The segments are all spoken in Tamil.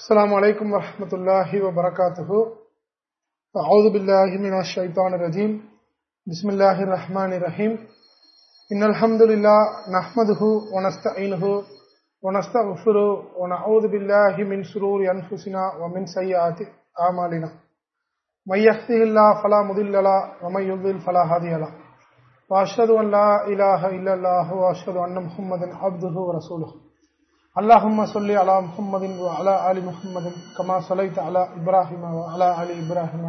السلام عليكم ورحمة الله وبركاته. أعوذ بالله من الشيطان الرجيم. بسم الله الرحمن الرحيم. إن الحمد لله نحمده ونستعينه ونستغفره ونعوذ بالله من شرور أنفسنا ومن سيئات أعمالنا. من يهده الله فلا مضل له ومن يضلل فلا هادي له. وأشهد أن لا إله إلا الله وأشهد أن محمدا عبده ورسوله. اللهم صل على محمد وعلى آل محمد كما صليت على إبراهيم وعلى آل إبراهيم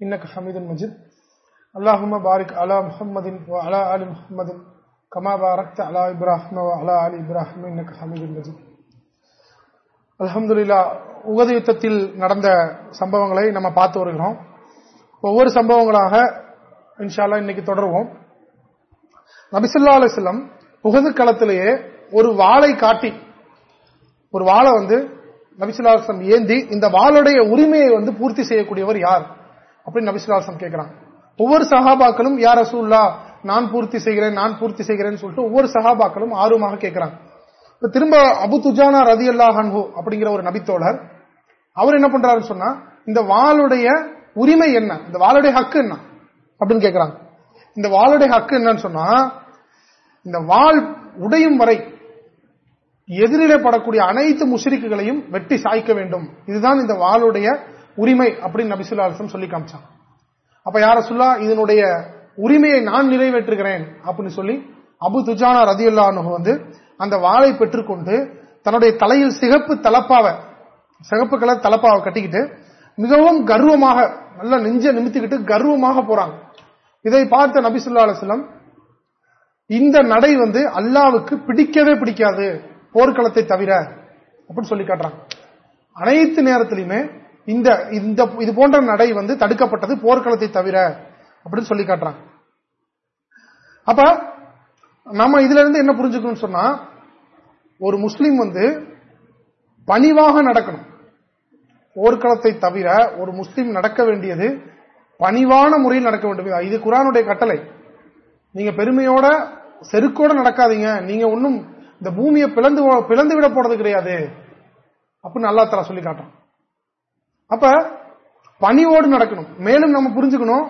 إنك حميد مجيد اللهم بارك على محمد وعلى آل محمد كما باركت على إبراهيم وعلى آل إبراهيم إنك حميد مجيد அல்ஹம்துலில்லா உகது யுத்தத்தில் நடந்த சம்பவங்களை நம்ம பார்த்து வருகிறோம் ஒவ்வொரு சம்பவங்களாக இன்ஷால்லா இன்னைக்கு தொடருவோம் நபிசுல்லா அலிஸ்லம் உகது களத்திலேயே ஒரு வாளை காட்டி ஒரு வாளை வந்து நபிசுல்லாசம் ஏந்தி இந்த வாளுடைய உரிமையை வந்து பூர்த்தி செய்யக்கூடியவர் யார்? அப்படின்னு நபிசுல்லாசம் கேட்கிறாங்க ஒவ்வொரு சகாபாக்களும் யார் ரசூல்லா நான் பூர்த்தி செய்கிறேன் நான் பூர்த்தி செய்கிறேன்னு சொல்லிட்டு ஒவ்வொரு சகாபாக்களும் ஆர்வமாக கேட்கிறாங்க இப்ப திரும்ப அபு துஜானா ரதி அல்லாஹன்ஹூ அப்படிங்கிற ஒரு நபித்தோழர் அவர் என்ன பண்றாருன்னு சொன்னா இந்த வாளுடைய உரிமை என்ன? இந்த வாளுடைய ஹக்கு என்ன? அப்படின்னு கேட்கிறாங்க இந்த வாளுடைய ஹக்கு என்னன்னு சொன்னா இந்த வாள் உடையும் வரை எதிரிலே படக்கூடிய அனைத்து முஷரிக்குகளையும் வெட்டி சாய்க்க வேண்டும். இதுதான் இந்த வாளுடைய உரிமை அப்படின்னு நபிசுல்லா அலிசம் சொல்லி காமிச்சான். அப்ப யார சொல்லா இதனுடைய உரிமையை நான் நிறைவேற்றுகிறேன் அப்படின்னு சொல்லி அபு துஜானா ரதியுல்லானு வந்து அந்த வாளை பெற்றுக்கொண்டு தன்னுடைய தலையில் சிகப்பு தலப்பாவை சிகப்பு கலர் தலப்பாவை கட்டிக்கிட்டு மிகவும் கர்வமாக நல்ல நெஞ்ச நிமித்திக்கிட்டு கர்வமாக போறாங்க. இதை பார்த்த நபிசுல்லா அலுவலம் இந்த நடை வந்து அல்லாவுக்கு பிடிக்கவே பிடிக்காது. போர்க்களத்தை தவிர அப்படின்னு சொல்லி காட்டுறாங்க அனைத்து நேரத்திலுமே இந்த இந்த இது போன்ற நடை வந்து தடுக்கப்பட்டது போர்க்களத்தை தவிர அப்படின்னு சொல்லி காட்டுறாங்க அப்ப நம்ம இதுல இருந்து என்ன புரிஞ்சுக்கணும்னு சொன்னா ஒரு முஸ்லீம் வந்து பணிவாக நடக்கணும். போர்க்களத்தை தவிர ஒரு முஸ்லீம் நடக்க வேண்டியது பணிவான முறையில் நடக்க வேண்டும். இது குரானுடைய கட்டளை. நீங்க பெருமையோட செருக்கோட நடக்காதீங்க. நீங்க ஒன்னும் இந்த பூமியை பிளந்து பிளந்து விட போறது கிடையாது. அப்படின்னு அல்லா தலா சொல்லி காட்டுறோம் அப்ப பணிவோடு நடக்கணும். மேலும் நம்ம புரிஞ்சுக்கணும்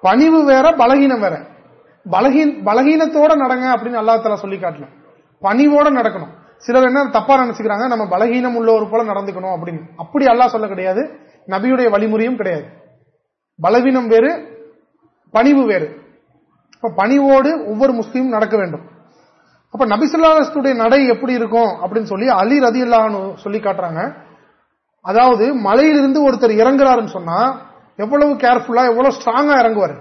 பணிவு வேற பலகீனம் வேற. பலகீன் பலகீனத்தோட நடங்க அப்படின்னு அல்லா தலா சொல்லி காட்டணும் பணிவோட நடக்கணும். சிலர் என்ன தப்பா நினைச்சுக்கிறாங்க நம்ம பலகீனம் உள்ளவர் போல நடந்துக்கணும் அப்படின்னு. அப்படி அல்லா சொல்ல கிடையாது. நபியுடைய வழிமுறையும் கிடையாது. பலவீனம் வேறு பணிவு வேறு. இப்ப பணிவோடு ஒவ்வொரு முஸ்லீமும் நடக்க வேண்டும். அப்ப நபிசுல்லாஸ்துடைய நடை எப்படி இருக்கும் அப்படின்னு சொல்லி அலி ரதி அல்லாஹனு சொல்லி காட்டுறாங்க. அதாவது மலையிலிருந்து ஒருத்தர் இறங்குறாருன்னு சொன்னா எவ்வளவு கேர்ஃபுல்லா எவ்வளவு ஸ்ட்ராங்கா இறங்குவார்?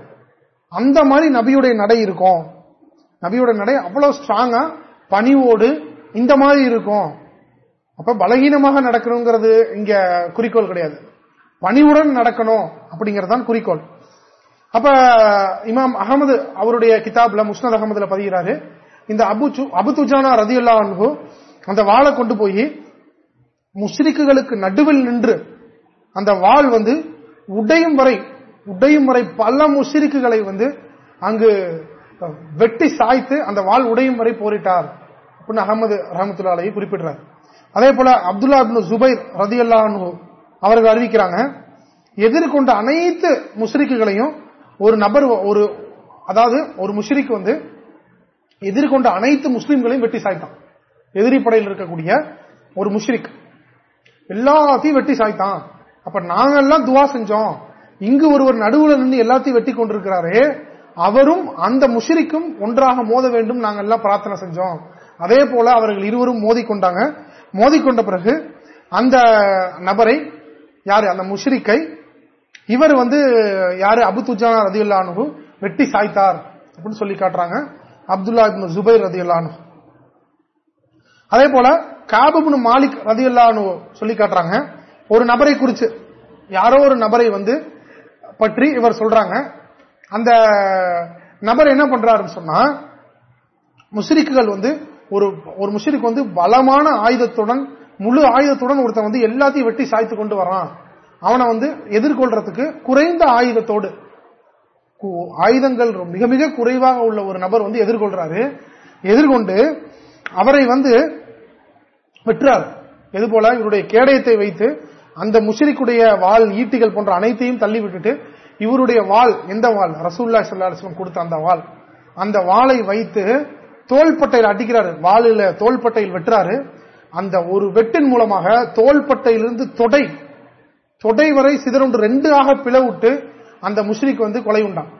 அந்த மாதிரி நபியுடைய நடை இருக்கும். நபியோட நடை அவ்வளவு ஸ்ட்ராங்கா பணிவோடு இந்த மாதிரி இருக்கும். அப்ப பலகீனமாக நடக்கணுங்கிறது இங்க குறிக்கோள் கிடையாது. பணிவுடன் நடக்கணும் அப்படிங்கறதுதான் குறிக்கோள். அப்ப இமாம் அகமது அவருடைய கிதாப்ல முஸ்னத் அகமதுல பதிகிறாரு இந்த அபு அபுதுஜானா ரதியுல்லா அன்பு அந்த வாளை கொண்டு போய் முஸ்ரிக்குகளுக்கு நடுவில் நின்று அந்த வாள் வந்து உடையும் வரை உடையும் வரை பல முஸ்ரிக்குகளை வந்து அங்கு வெட்டி சாய்த்து அந்த வாள் உடையும் வரை போரிட்டார் அப்படின்னு அகமது ரஹமத்துல்லாலையை குறிப்பிடுறார். அதே போல அப்துல்லா அப்னு ஜுபைர் ரதி அவர்கள் அறிவிக்கிறாங்க எதிர்கொண்ட அனைத்து முஸ்ரிக்குகளையும் ஒரு நபர் ஒரு அதாவது ஒரு முஷ்ரிக்கு வந்து எதிர்கொண்ட அனைத்து முஸ்லிம்களையும் வெட்டி சாய்த்தான். எதிரி படையில் இருக்கக்கூடிய ஒரு முஷ்ரிக். எல்லாத்தையும் வெட்டி சாய்த்தான். அப்ப நாங்கெல்லாம் துவா செஞ்சோம். இங்கு ஒருவர் நடுவுல நின்று எல்லாத்தையும் வெட்டி கொண்டிருக்கிறாரே அவரும் அந்த முஷிரிக்கும் ஒன்றாக மோத வேண்டும் நாங்கள் எல்லாம் பிரார்த்தனை செஞ்சோம். அதே போல அவர்கள் இருவரும் மோதிக்கொண்டாங்க. மோதிக்கொண்ட பிறகு அந்த நபரை யாரு? அந்த முஷ்ரிக்கை இவர் வந்து யாரு? அபு துஜானா ரதியுல்லானு வெட்டி சாய்த்தார் அப்படின்னு சொல்லி காட்டுறாங்க. அப்துல்லா இப்னு ஜுபைர் ரதியுல்லானு அதே போல காபுனு மாலிக் ரதியுல்லானு சொல்லி காட்டுறாங்க. ஒரு நபரை குறிச்சு யாரோ ஒரு நபரை வந்து பற்றி இவர் சொல்றாங்க. அந்த நபர் என்ன பண்றாருன்னு சொன்னா முஸ்ரிக்குகள் வந்து ஒரு ஒரு முஸ்ரிக் வந்து பலமான ஆயுதத்துடன் முழு ஆயுதத்துடன் ஒருத்தன் வந்து எல்லாத்தையும் வெட்டி சாய்த்து கொண்டு வரான். அவனை வந்து எதிர்கொள்றதுக்கு குறைந்த ஆயுதத்தோடு ஆயுதங்கள் மிக மிக குறைவாக உள்ள ஒரு நபர் வந்து எதிர்கொள்றாரு. எதிர்கொண்டு அவரை வந்து வெற்றார் எது போல? இவருடைய கேடயத்தை வைத்து அந்த முஷரிக்குடைய வால் ஈட்டிகள் போன்ற அனைத்தையும் தள்ளி விட்டுட்டு இவருடைய வால் எந்த வால்? ரசூல்லா சல்லாஸ்லம் கொடுத்த அந்த வால். அந்த வாளை வைத்து தோள்பட்டையில் அடிக்கிறாரு. வாளில தோள்பட்டையில் வெட்டுறாரு. அந்த ஒரு வெட்டின் மூலமாக தோள்பட்டையிலிருந்து தொடை தொடை வரை சிதறொன்று ரெண்டு ஆக பிளவுட்டு அந்த முஷ்ரிக் வந்து கொலை உண்டான்.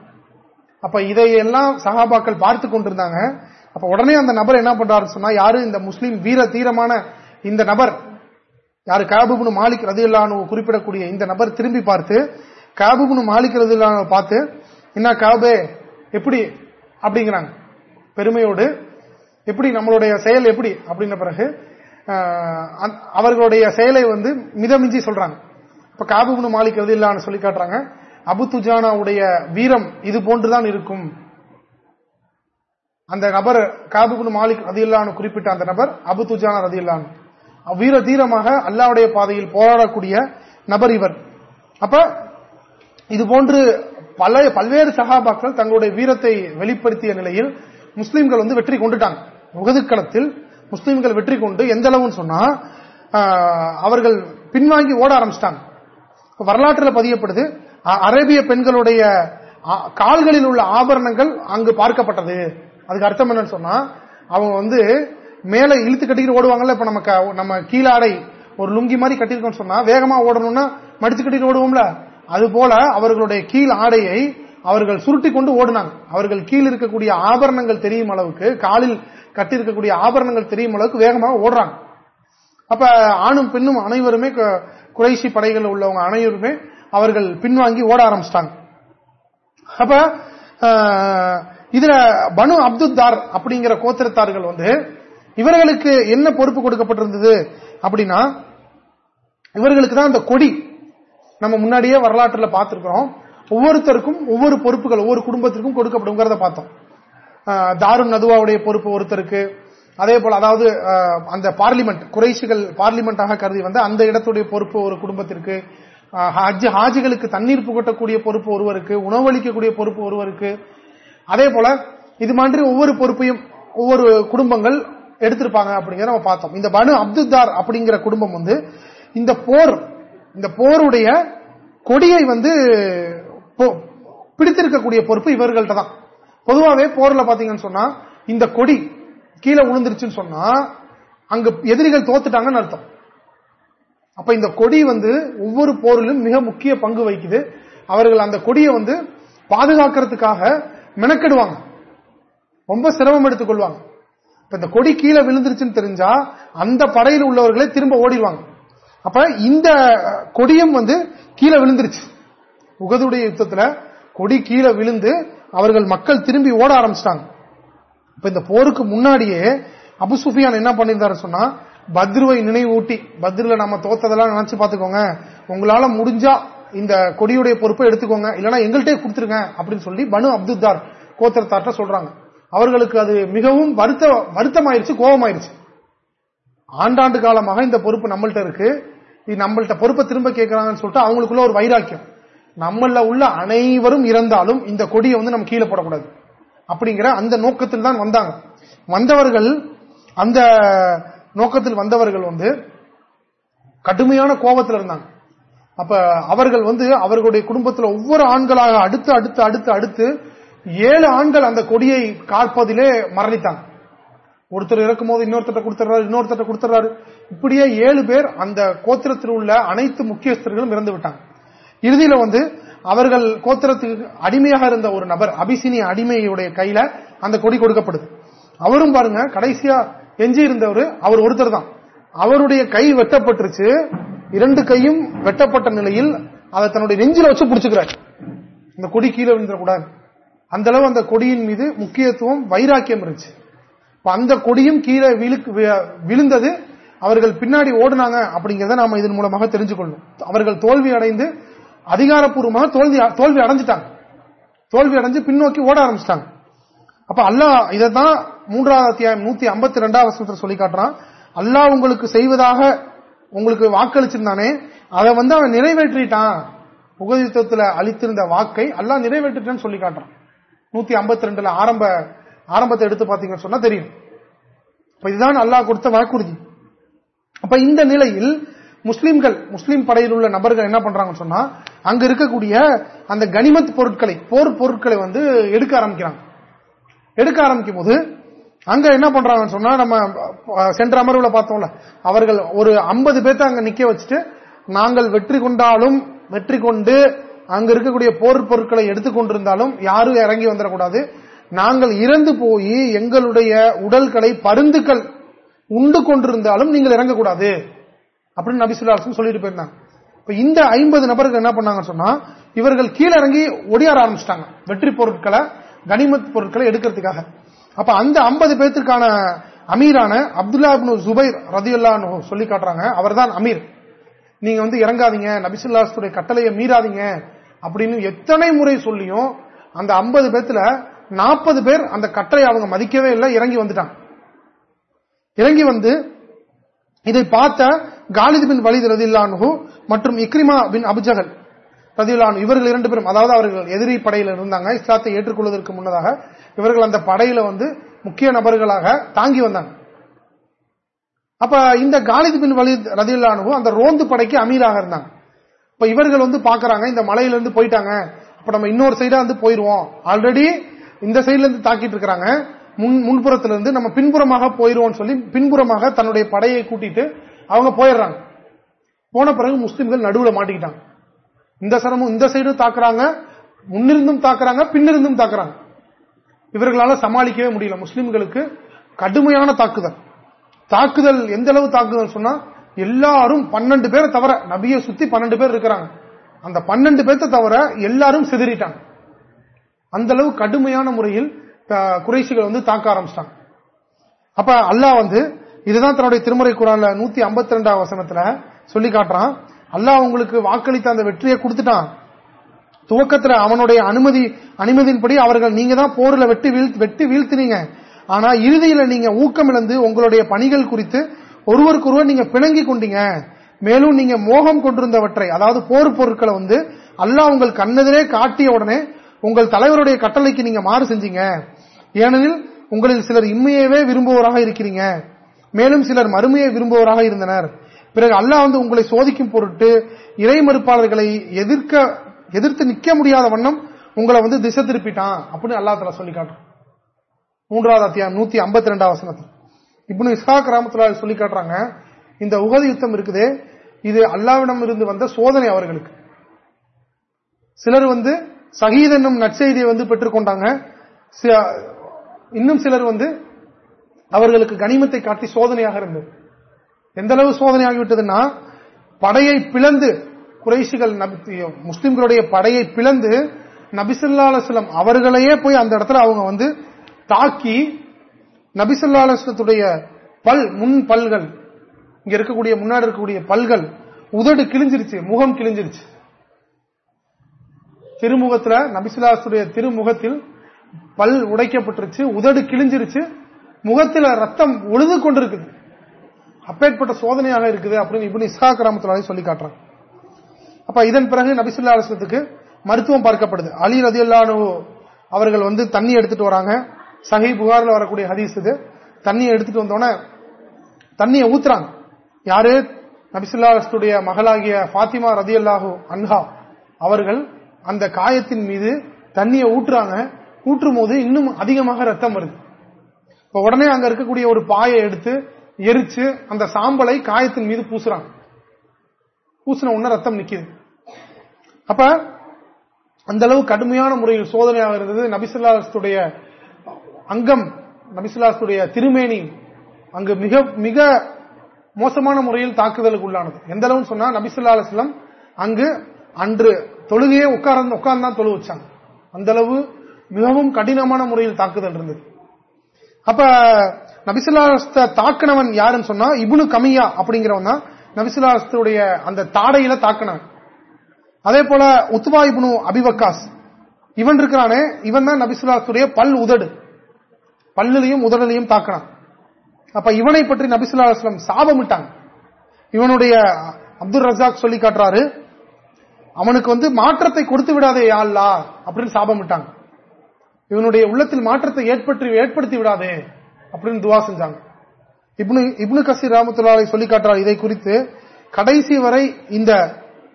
அப்ப இதையெல்லாம் சகாபாக்கள் பார்த்து கொண்டிருந்தாங்க. அப்ப உடனே அந்த நபர் என்ன பண்றாரு சொன்னா யாரு இந்த முஸ்லீம் வீர தீரமான இந்த நபர்? யாரு? காபுபுனு மாலிக் ரதில்லானு குறிப்பிடக்கூடிய இந்த நபர் திரும்பி பார்த்து காபுபுனு மாலிக் ரதியுல்லானு பார்த்து என்ன காபே எப்படி? அப்படிங்கிறாங்க. பெருமையோடு எப்படி நம்மளுடைய செயல் எப்படி? அப்படின்ன பிறகு அவர்களுடைய செயலை வந்து மிதமிஞ்சி சொல்றாங்க. இப்ப காபுபுனு மாலிக் ரதில்லான்னு சொல்லி காட்டுறாங்க. அபு துஜானாவுடைய வீரம் இது போன்றுதான் இருக்கும். அந்த நபர் காபுபுனு மாலிக் ரதியுல்லான்னு குறிப்பிட்ட அந்த நபர் அபு துஜானா ரதியுல்லான்னு வீர தீரமாக அல்லாவுடைய பாதையில் போராடக்கூடிய நபர் இவர். அப்ப இது போன்று பல பல்வேறு சகாபாக்கள் தங்களுடைய வீரத்தை வெளிப்படுத்திய நிலையில் முஸ்லீம்கள் வந்து வெற்றி கொண்டுட்டாங்க. உகதுக்களத்தில் முஸ்லீம்கள் வெற்றி கொண்டு எந்த அளவுன்னு சொன்னா அவர்கள் பின்வாங்கி ஓட ஆரம்பிச்சிட்டாங்க. வரலாற்றில் பதியப்படுது அரேபிய பெண்களுடைய கால்களில் உள்ள ஆபரணங்கள் அங்கு பார்க்கப்பட்டது. அதுக்கு அர்த்தம் என்னன்னு சொன்னா அவங்க வந்து மேல இழுத்து கட்டிக்கிட்டு ஓடுவாங்கல்ல இப்ப நமக்கு நம்ம கீழாடை ஒரு லுங்கி மாதிரி கட்டிருக்கோம்னு சொன்னா வேகமா ஓடணும்னா மடிச்சு கட்டிட்டு ஓடுவோம்ல. அது போல அவர்களுடைய கீழ் ஆடையை அவர்கள் சுருட்டி கொண்டு ஓடினாங்க. அவர்கள் கீழ் இருக்கக்கூடிய ஆபரணங்கள் தெரியும் அளவுக்கு காலில் கட்டியிருக்கக்கூடிய ஆபரணங்கள் தெரியும் அளவுக்கு வேகமாக ஓடுறாங்க. அப்ப ஆணும் பெண்ணும் அனைவருமே குறைசி படைகள் உள்ளவங்க அனைவருமே அவர்கள் பின்வாங்கி ஓட ஆரம்பிச்சிட்டாங்க. அப்ப இதுல பனு அப்துத்தார் அப்படிங்கிற கோத்திரத்தார்கள் வந்து இவர்களுக்கு என்ன பொறுப்பு கொடுக்கப்பட்டிருந்தது அப்படின்னா இவர்களுக்கு தான் அந்த கொடி நம்ம முன்னாடியே வரலாற்றுல பார்த்திருக்கிறோம். ஒவ்வொருத்தருக்கும் ஒவ்வொரு பொறுப்புகள் ஒவ்வொரு குடும்பத்திற்கும் கொடுக்கப்படுங்கிறத பார்த்தோம். தாருன் நதுவாவுடைய பொறுப்பு ஒருத்தருக்கு அதே போல அதாவது அந்த பார்லிமெண்ட் குறைசிகள் பார்லிமெண்டாக கருதி வந்து அந்த இடத்துடைய பொறுப்பு ஒரு குடும்பத்திற்கு ஹஜ் ஹாஜிகளுக்கு தண்ணீர் புகட்டக்கூடிய பொறுப்பு ஒருவருக்கு உணவளிக்கக்கூடிய பொறுப்பு ஒருவருக்கு. அதே போல இது மாதிரி ஒவ்வொரு பொறுப்பையும் ஒவ்வொரு குடும்பங்கள் எடுத்திருப்பாங்க அப்படிங்கிற நம்ம பார்த்தோம். இந்த பனு அப்துத்தார் அப்படிங்கிற குடும்பம் வந்து இந்த போர் இந்த போருடைய கொடியை வந்து பிடித்திருக்கக்கூடிய பொறுப்பு இவர்கள்ட்ட தான். பொதுவாகவே போர்ல பாத்தீங்கன்னு சொன்னா இந்த கொடி கீழே விழுந்துருச்சுன்னு சொன்னா அங்க எதிரிகள் தோத்துட்டாங்கன்னு அர்த்தம். அப்ப இந்த கொடி வந்து ஒவ்வொரு போரிலும் மிக முக்கிய பங்கு வகிக்குது. அவர்கள் அந்த கொடியை வந்து பாதுகாக்கிறதுக்காக மெனக்கெடுவாங்க. ரொம்ப சிரமம் எடுத்துக் கொள்வாங்க இப்ப இந்த கொடி கீழே விழுந்துருச்சுன்னு தெரிஞ்சா அந்த படையில் உள்ளவர்களே திரும்ப ஓடிடுவாங்க. அப்ப இந்த கொடியும் வந்து கீழே விழுந்துருச்சு. உகதுடைய யுத்தத்துல கொடி கீழே விழுந்து அவர்கள் மக்கள் திரும்பி ஓட ஆரம்பிச்சிட்டாங்க. இப்ப இந்த போருக்கு முன்னாடியே அபுசுஃபியான் என்ன பண்ணியிருந்தாரு சொன்னா பத்ருவை நினைவூட்டி பத்ருல நம்ம தோத்ததெல்லாம் நினைச்சு பாத்துக்கோங்க உங்களால முடிஞ்சா இந்த கொடியுடைய பொறுப்பை எடுத்துக்கோங்க. இல்லைன்னா எங்கள்கிட்ட கொடுத்துருங்க அப்படின்னு சொல்லி பனு அப்துத்தார் கோத்திரத்தார்ட்ட சொல்றாங்க. அவர்களுக்கு அது மிகவும் வருத்த வருத்தமாயிருச்சு கோபமாயிருச்சு. ஆண்டாண்டு காலமாக இந்த பொறுப்பு நம்மள்கிட்ட இருக்கு. இது நம்மள்ட்ட பொறுப்பை திரும்ப கேட்கிறாங்கன்னு சொல்லிட்டு அவங்களுக்குள்ள ஒரு வைராக்கியம். நம்மள உள்ள அனைவரும் இறந்தாலும் இந்த கொடியை வந்து நம்ம கீழே போடக்கூடாது. அப்படிங்கிற அந்த நோக்கத்தில் தான் வந்தாங்க. வந்தவர்கள் அந்த நோக்கத்தில் வந்தவர்கள் வந்து கடுமையான கோபத்தில் இருந்தாங்க. அப்ப அவர்கள் வந்து அவர்களுடைய குடும்பத்தில் ஒவ்வொரு ஆண்களாக அடுத்து அடுத்து அடுத்து அடுத்து ஏழு ஆண்கள் அந்த கொடியை காப்பதிலே மரணித்தாங்க. ஒருத்தர் இறக்கும் போது இன்னொருத்தட்ட கொடுத்துறாரு இன்னொருத்தட்ட கொடுத்துறாரு இப்படியே ஏழு பேர் அந்த கோத்திரத்தில் உள்ள அனைத்து முக்கியஸ்தர்களும் இறந்து விட்டாங்க. இறுதியில வந்து அவர்கள் கோத்திரத்துக்கு அடிமையாக இருந்த ஒரு நபர் அபிசினிய அடிமையுடைய கையில அந்த கொடி கொடுக்கப்படுது. அவரும் பாருங்க கடைசியா எஞ்சி இருந்தவர் அவர் ஒருத்தர் தான். அவருடைய கை வெட்டப்பட்டுருச்சு. இரண்டு கையும் வெட்டப்பட்ட நிலையில் அதை தன்னுடைய நெஞ்சில வச்சு பிடிச்சுக்கிறார். இந்த கொடி கீழே விழுந்துடக்கூடாது. அந்த அளவு அந்த கொடியின் மீது முக்கியத்துவம் வைராக்கியம் இருந்துச்சு. அந்த கொடியும் கீழே விழுந்தது அவர்கள் பின்னாடி ஓடுனாங்க அப்படிங்கறத நாம இதன் மூலமாக தெரிஞ்சுக்கொள்ளும். அவர்கள் தோல்வி அடைந்து அதிகாரப்பூர்வமாக தோல்வி தோல்வி அடைஞ்சிட்டாங்க. தோல்வி அடைஞ்சு பின்னோக்கி ஓட ஆரம்பிச்சிட்டாங்க. அப்ப அல்லா இதான் மூன்றாவது அத்தியாயம் நூத்தி ஐம்பத்தி ரெண்டாவது சொல்லி காட்டுறான். அல்லாஹ் உங்களுக்கு செய்வதாக உங்களுக்கு வாக்களிச்சிருந்தானே அதை வந்து அவன் நிறைவேற்றிட்டான். புகதித்துவத்தில் அளித்திருந்த வாக்கை அல்லாஹ் நிறைவேற்றிட்டான்னு சொல்லி காட்டுறான். நூத்தி ஐம்பத்தி ரெண்டுல ஆரம்ப ஆரம்பத்தை எடுத்து பாத்தீங்கன்னு சொன்னா தெரியும். இப்ப இதுதான் அல்லாஹ் கொடுத்த வாக்குறுதி. அப்ப இந்த நிலையில் முஸ்லிம்கள் முஸ்லீம் படையில் உள்ள நபர்கள் என்ன பண்றாங்கன்னு சொன்னா அங்க இருக்கக்கூடிய அந்த கனிமத் பொருட்களை போர் பொருட்களை வந்து எடுக்க ஆரம்பிக்கிறாங்க. எடுக்க ஆரம்பிக்கும் போது அங்க என்ன பண்றாங்கன்னு சொன்னா நம்ம சென்ற அமர்வுல பார்த்தோம்ல அவர்கள் ஒரு ஐம்பது பேர்த்த அங்க நிக்க வச்சுட்டு நாங்கள் வெற்றி கொண்டாலும் வெற்றி கொண்டு அங்க இருக்கக்கூடிய போர் பொருட்களை எடுத்துக்கொண்டிருந்தாலும் யாரும் இறங்கி வந்துடக்கூடாது. நாங்கள் இறந்து போய் எங்களுடைய உடல்களை பருந்துக்கள் உண்டு கொண்டிருந்தாலும் நீங்கள் இறங்கக்கூடாது. அப்படின்னு நபிசுல்லாசன் சொல்லிட்டு போயிருந்தாங்க. இப்ப இந்த ஐம்பது நபர்கள் என்ன பண்ணாங்கன்னு சொன்னா இவர்கள் கீழிறங்கி ஒடியார ஆரம்பிச்சிட்டாங்க. வெற்றி பொருட்களை கனிமத் பொருட்களை எடுக்கிறதுக்காக. அப்ப அந்த ஐம்பது பேத்திற்கான அமீரான அப்துல்லா ஜுபைர் ரதியுல்லா சொல்லி காட்டுறாங்க. அவர் தான் அமீர். நீங்க வந்து இறங்காதீங்க. நபிசுல்லாசுடைய கட்டளையை மீறாதீங்க அப்படின்னு எத்தனை முறை சொல்லியும் அந்த ஐம்பது பேத்துல நாற்பது பேர் அந்த கட்டளை அவங்க மதிக்கவே இல்லை. இறங்கி வந்துட்டாங்க. இறங்கி வந்து இதை பார்த்த காலித் பின் வலித் ரதில்லானு மற்றும் இக்ரிமா பின் அபுஜகல் ரதில்லானு இவர்கள் இரண்டு பேரும் அதாவது அவர்கள் எதிரி படையில் இருந்தாங்க. இஸ்லாத்தை ஏற்றுக்கொள்வதற்கு முன்னதாக இவர்கள் அந்த படையில வந்து முக்கிய நபர்களாக தாங்கி வந்தாங்க. அப்ப இந்த காலித் பின் வலித் ரதியுல்லானு அந்த ரோந்து படைக்கு அமீராக இருந்தாங்க. இப்ப இவர்கள் வந்து பாக்குறாங்க இந்த மலையிலிருந்து போயிட்டாங்க. இப்ப நம்ம இன்னொரு சைடா வந்து போயிருவோம். ஆல்ரெடி இந்த சைட்ல இருந்து தாக்கிட்டு இருக்கிறாங்க. முன் முன்புறத்திலிருந்து நம்ம பின்புறமாக போயிருவோம் சொல்லி பின்புறமாக தன்னுடைய படையை கூட்டிட்டு அவங்க போயிடுறாங்க. போன பிறகு முஸ்லிம்கள் நடுவில் மாட்டிக்கிட்டாங்க. இந்த சிரமம் இந்த சைடும் தாக்குறாங்க. முன்னிருந்தும் தாக்குறாங்க பின்னிருந்தும் தாக்குறாங்க. இவர்களால சமாளிக்கவே முடியல. முஸ்லிம்களுக்கு கடுமையான தாக்குதல். தாக்குதல் எந்த அளவு தாக்குதல் சொன்னா எல்லாரும் பன்னெண்டு பேரை தவிர நபியை சுத்தி பன்னெண்டு பேர் இருக்கிறாங்க. அந்த பன்னெண்டு பேர்த்த தவிர எல்லாரும் சிதறிட்டாங்க. அந்த அளவு கடுமையான முறையில் குறைசிகள் வந்து தாக்க ஆரம்பிச்சிட்டாங்க. அப்ப அல்லாஹ் வந்து இதுதான் தன்னுடைய திருமுறை குரான்ல நூத்தி ஐம்பத்தி ரெண்டாம் வசனத்துல சொல்லி காட்டுறான். அல்லாஹ் உங்களுக்கு வாக்களித்த அந்த வெற்றியை கொடுத்துட்டான். துவக்கத்துல அவனுடைய அனுமதி அனுமதியின்படி அவர்கள் நீங்க தான் போர்ல வெட்டி வெட்டி வீழ்த்தினீங்க. ஆனா இறுதியில நீங்க ஊக்கம் இழந்து உங்களுடைய பணிகள் குறித்து ஒருவருக்கொருவர் நீங்க பிணங்கி கொண்டீங்க. மேலும் நீங்க மோகம் கொண்டிருந்தவற்றை அதாவது போர் பொருட்களை வந்து அல்லாஹ் உங்கள் கண்ணெதிரே காட்டிய உடனே உங்கள் தலைவருடைய கட்டளைக்கு நீங்க மாறு செஞ்சீங்க. ஏனெனில் உங்களில் சிலர் இம்மையவே விரும்புவராக இருக்கிறீங்க. மேலும் சிலர் மறுமையை விரும்புவராக இருந்தனர். பிறகு அல்லாஹ் வந்து உங்களை சோதிக்கும் பொருட்டு இறை மறுப்பாளர்களை எதிர்க்க எதிர்த்து நிக்க முடியாத வண்ணம் உங்களை வந்து திசை திருப்பிட்டான் அப்படின்னு அல்லா தலா சொல்லி காட்டுறான். மூன்றாவது அத்தியாயம் நூத்தி ஐம்பத்தி ரெண்டாவது வசனத்தில் இப்படி இஸ்ஹா கிராமத்துல சொல்லி காட்டுறாங்க இந்த உகது யுத்தம் இருக்குது இது அல்லாவிடம் இருந்து வந்த சோதனை அவர்களுக்கு. சிலர் வந்து சகீத் என்னும் நற்செய்தியை வந்து பெற்றுக்கொண்டாங்க இன்னும் சிலர் வந்து அவர்களுக்கு கனிமத்தை காட்டி சோதனையாக இருந்தது. எந்த அளவு சோதனையாகிவிட்டதுன்னா படையை பிளந்து குறைசிகள் முஸ்லிம்களுடைய படையை பிளந்து நபிசல்லா அலுவலம் அவர்களையே போய் அந்த இடத்துல அவங்க வந்து தாக்கி நபிசல்லா அலுவலத்துடைய பல் முன் பல்கள் இங்க இருக்கக்கூடிய முன்னாடி இருக்கக்கூடிய பல்கள் உதடு கிழிஞ்சிருச்சு முகம் கிழிஞ்சிருச்சு. திருமுகத்துல நபிசுல்லாசுடைய திருமுகத்தில் பல் உடைக்கப்பட்டுருச்சு உதடு கிழிஞ்சிருச்சு முகத்துல ரத்தம் ஒழுது கொண்டிருக்குது. அப்பேற்பட்ட சோதனையாக இருக்குது அப்படின்னு இப்படி இஸ்கா கிராமத்துல சொல்லி காட்டுறாங்க. அப்ப இதன் பிறகு நபிசுல்லா அலுவலத்துக்கு மருத்துவம் பார்க்கப்படுது. அலி ரதியுல்லானு அவர்கள் வந்து தண்ணி எடுத்துட்டு வராங்க. சஹி புகாரில் வரக்கூடிய ஹதீஸ் இது. தண்ணியை எடுத்துட்டு வந்தோடனே தண்ணியை ஊத்துறாங்க. யாரு? நபிசுல்லாஸ்துடைய மகளாகிய பாத்திமா ரதியல்லாஹு அன்ஹா அவர்கள் அந்த காயத்தின் மீது தண்ணியை ஊற்றுறாங்க ஊற்றும் போது இன்னும் அதிகமாக ரத்தம் வருது. இப்ப உடனே அங்க இருக்கக்கூடிய ஒரு பாயை எடுத்து எரிச்சு அந்த சாம்பலை காயத்தின் மீது பூசுறாங்க. பூசின உடனே ரத்தம் நிக்குது. அப்ப அந்த அளவு கடுமையான முறையில் சோதனையாக இருந்தது. நபிசுல்லாஸ்துடைய அங்கம் நபிசுல்லாஸ்துடைய திருமேனி அங்கு மிக மிக மோசமான முறையில் தாக்குதலுக்கு உள்ளானது. எந்த அளவுன்னு சொன்னா நபிசுல்லாஸ்லம் அங்கு அன்று தொழுகையே உட்கார்ந்து உட்கார்ந்து தான் தொழு வச்சாங்க. அந்த அளவு மிகவும் கடினமான முறையில் தாக்குதல் இருந்தது. அப்ப நபிசுல்லாஸ்த தாக்குனவன் யாருன்னு சொன்னா இபுனு கமியா அப்படிங்கிறவன் தான் நபிசுல்லாஸ்துடைய அந்த தாடையில தாக்குனவன். அதே போல உத்பா இப்னு அபிவக்காஸ் இவன் இருக்கிறானே இவன் தான் நபிசுல்லாஸ்துடைய பல் உதடு. பல்லுலையும் உதடலையும் தாக்கினான் அப்ப இவனை பற்றி நபிசுல்லா அலுவலம் சாபமிட்டாங்க. இவனுடைய அப்துல் ரஜாக் சொல்லி காட்டுறாரு அவனுக்கு வந்து மாற்றத்தை கொடுத்து விடாதே யாழ்லா அப்படின்னு சாபமிட்டாங்க. இவனுடைய உள்ளத்தில் மாற்றத்தை ஏற்படுத்தி ஏற்படுத்தி விடாதே அப்படின்னு துவா செஞ்சாங்க. இப்னு இப்னு கசீர் ராமத்துல்லாலை சொல்லி காட்டுறார். இதை குறித்து கடைசி வரை இந்த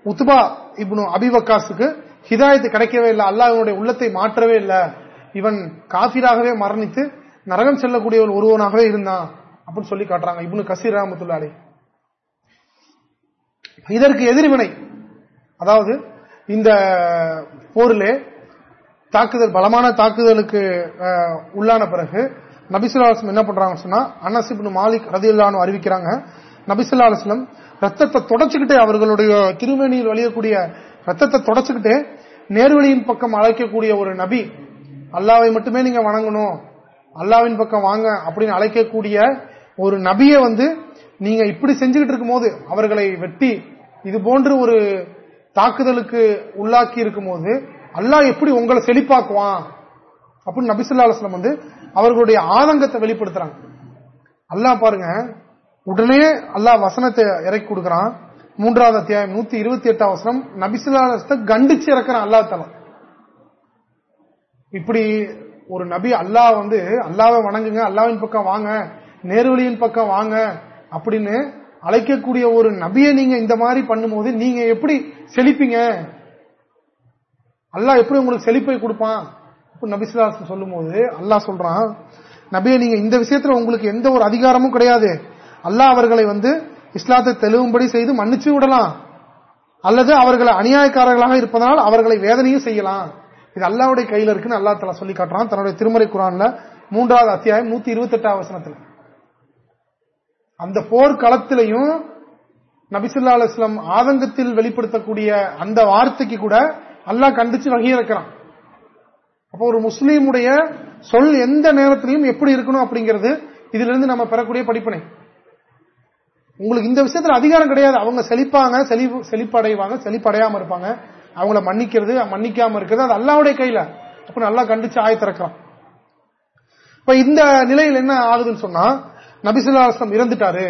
உத்பா இப்னு அபிவக்காசுக்கு ஹிதாயத்து கிடைக்கவே இல்லை. அல்லாஹ் உள்ளத்தை மாற்றவே இல்லை. இவன் காபிராகவே மரணித்து நரகம் செல்லக்கூடிய ஒருவனாகவே இருந்தான் அப்படின்னு சொல்லி காட்டுறாங்க இப்னு கசீர் ராமத்துல்லாலை இதற்கு எதிர்வினை. அதாவது இந்த போரிலே தாக்குதல் பலமான தாக்குதலுக்கு உள்ளான பிறகு நபிசுல்லா என்ன பண்றாங்க சொன்னா அனசிபின் மாலிக் ரதியுல்லான்னு அறிவிக்கிறாங்க. நபிசுல்லா அலுவலம் ரத்தத்தை தொடச்சுக்கிட்டே அவர்களுடைய திருமணியில் வழியக்கூடிய ரத்தத்தை தொடச்சுக்கிட்டே நேர்வழியின் பக்கம் அழைக்கக்கூடிய ஒரு நபி அல்லாவை மட்டுமே நீங்க வணங்கணும் அல்லாவின் பக்கம் வாங்க அப்படின்னு அழைக்கக்கூடிய ஒரு நபியை வந்து நீங்க இப்படி செஞ்சுக்கிட்டு இருக்கும் போது அவர்களை வெட்டி இது போன்று ஒரு தாக்குதலுக்கு உள்ளாக்கி இருக்கும் போது அல்லாஹ் எப்படி உங்களை செழிப்பாக்குவான் அப்படின்னு நபிசுல்லா அலுவலம் வந்து அவர்களுடைய ஆதங்கத்தை வெளிப்படுத்துறாங்க. அல்லாஹ் பாருங்க உடனே அல்லாஹ் வசனத்தை இறக்கி கொடுக்கறான். மூன்றாவது அத்தியாயம் நூத்தி இருபத்தி எட்டாம் வசனம் நபிசுல்லாசத்தை கண்டிச்சு இறக்குறான் அல்லா தலம் இப்படி ஒரு நபி அல்லாஹ் வந்து அல்லாவை வணங்குங்க அல்லாவின் பக்கம் வாங்க நேர்வழியின் பக்கம் வாங்க அப்படின்னு அழைக்கக்கூடிய ஒரு நபியை நீங்க இந்த மாதிரி பண்ணும்போது நீங்க எப்படி செழிப்பீங்க? அல்லாஹ் எப்படி உங்களுக்கு செழிப்பை கொடுப்பான்? நபிசுலாசன் சொல்லும் போது அல்லாஹ் சொல்றான் நபியை நீங்க இந்த விஷயத்துல உங்களுக்கு எந்த ஒரு அதிகாரமும் கிடையாது. அல்லாஹ் அவர்களை வந்து இஸ்லாத்தை தெளிவும்படி செய்து மன்னிச்சு விடலாம். அல்லது அவர்களை அநியாயக்காரர்களாக இருப்பதனால் அவர்களை வேதனையும் செய்யலாம். இது அல்லாவுடைய கையில் இருக்குன்னு அல்லா தலா சொல்லி காட்டுறான். தன்னுடைய திருமறை குரான்ல மூன்றாவது அத்தியாயம் நூத்தி இருபத்தி எட்டாம் வசனத்தில். அந்த போர்க்களத்திலையும் நபிசுல்லா அலுவலம் ஆதங்கத்தில் வெளிப்படுத்தக்கூடிய அந்த வார்த்தைக்கு கூட அல்லாஹ் கண்டிச்சு வகையிறக்கிறான் அப்போ ஒரு முஸ்லீமுடைய சொல் எந்த நேரத்திலையும் எப்படி இருக்கணும் அப்படிங்கிறது இதிலிருந்து நம்ம பெறக்கூடிய படிப்பனை. உங்களுக்கு இந்த விஷயத்துல அதிகாரம் கிடையாது. அவங்க செழிப்பாங்க செழிப்படைவாங்க செழிப்படையாம இருப்பாங்க. அவங்கள மன்னிக்கிறது மன்னிக்காம இருக்கிறது அது அல்லாவுடைய கையில. அப்ப நல்லா கண்டிச்சு ஆயத்திறக்கிறான் இப்ப இந்த நிலையில் என்ன ஆகுதுன்னு சொன்னா நபிசுல்லாஸ்லம் இறந்துட்டாரு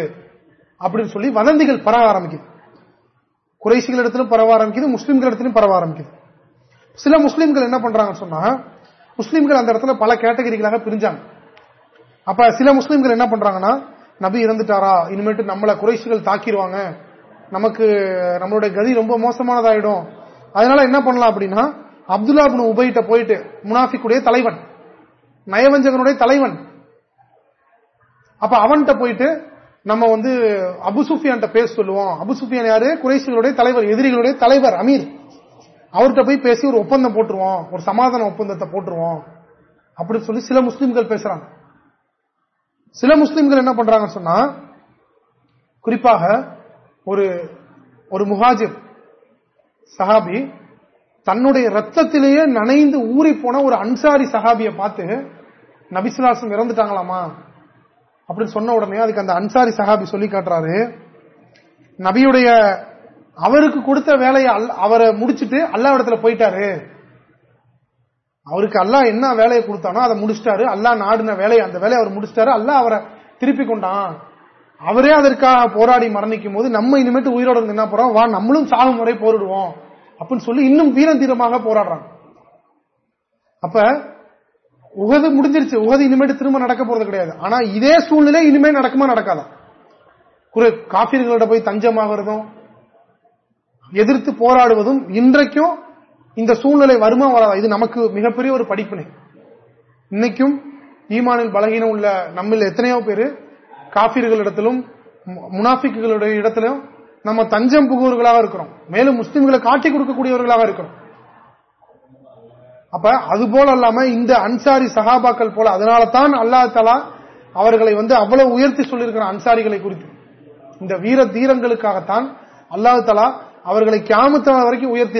அப்படின்னு சொல்லி வதந்திகள் பரவ ஆரம்பிக்குது. குறைசிகள் இடத்திலும் பரவ ஆரம்பிக்குது முஸ்லீம்கள் இடத்திலும் பரவ ஆரம்பிக்குது. சில முஸ்லீம்கள் என்ன பண்றாங்கன்னு சொன்னா முஸ்லீம்கள் அந்த இடத்துல பல கேட்டகரிகளாக பிரிஞ்சாங்க. அப்ப சில முஸ்லீம்கள் என்ன பண்றாங்கன்னா நபி இறந்துட்டாரா? இனிமேட்டு நம்மளை குறைசிகள் தாக்கிடுவாங்க நமக்கு நம்மளுடைய கதி ரொம்ப மோசமானதாயிடும். அதனால என்ன பண்ணலாம் அப்படின்னா அப்துல்லா பின் உபயிட்ட போயிட்டு முனாஃபிக்குடைய தலைவன் நயவஞ்சகனுடைய தலைவன். அப்ப அவன்கிட்ட போயிட்டு நம்ம வந்து அபுசுஃபியான்ட்ட பேச சொல்லுவோம். அபுசுஃபியான் யாரு? குறைசிகளுடைய தலைவர் எதிரிகளுடைய தலைவர் அமீர். அவர்கிட்ட போய் பேசி ஒரு ஒப்பந்தம் போட்டுருவோம். ஒரு சமாதான ஒப்பந்தத்தை போட்டுருவோம். அப்படின்னு சொல்லி சில முஸ்லீம்கள் பேசுறாங்க. சில முஸ்லிம்கள் என்ன பண்றாங்கன்னு சொன்னா குறிப்பாக ஒரு ஒரு முஹாஜிர் சஹாபி தன்னுடைய ரத்தத்திலேயே நனைந்து ஊறி போன ஒரு அன்சாரி சஹாபியை பார்த்து நபிசுலாசம் இறந்துட்டாங்களாமா? அப்படின்னு சொன்ன உடனே அதுக்கு அந்த அன்சாரி சஹாபி சொல்லி காட்டுறாரு. நபியுடைய அவருக்கு கொடுத்த வேலையை அவரை முடிச்சுட்டு அல்லா இடத்துல போயிட்டாரு. அவருக்கு அல்லா என்ன வேலையை கொடுத்தானோ அதை முடிச்சிட்டாரு. அல்லா நாடின வேலையை அந்த வேலையை அவர் முடிச்சிட்டாரு. அல்லா அவரை திருப்பி கொண்டான். அவரே அதற்காக போராடி மரணிக்கும் போது நம்ம இனிமேட்டு உயிரோட இருந்து என்ன போறோம்? வா நம்மளும் சாகும் முறை போரிடுவோம். அப்படின்னு சொல்லி இன்னும் வீரம் தீரமாக போராடுறாங்க. அப்ப உகது முடிஞ்சிருச்சு. உகது இனிமேட்டு திரும்ப நடக்க போறது கிடையாது. ஆனா இதே சூழ்நிலை இனிமேல் நடக்குமா நடக்காதான் காப்பீர்களோட போய் தஞ்சமாகிறதும் எதிர்த்து போராடுவதும் இன்றைக்கும் இந்த சூழ்நிலை வருமா வராதா? இது நமக்கு மிகப்பெரிய ஒரு படிப்பினை. இன்னைக்கும் ஈமானில் பலகீனம் உள்ள நம்மில் எத்தனையோ பேரு காப்பீர்களிடத்திலும் முனாஃபிக்குகளுடைய இடத்திலும் நம்ம தஞ்சம் புகுவர்களாக இருக்கிறோம். மேலும் முஸ்லிம்களை காட்டி கொடுக்கக்கூடியவர்களாக இருக்கிறோம். அப்ப அது போல அல்லாம இந்த அன்சாரி சகாபாக்கள் போல அதனால தான் அல்லா தலா அவர்களை வந்து அவ்வளவு உயர்த்தி சொல்லியிருக்கிற அன்சாரிகளை குறித்து. இந்த வீர தீரங்களுக்காகத்தான் அல்லாஹு தலா அவர்களை கியாமத்த வரைக்கும் உயர்த்தி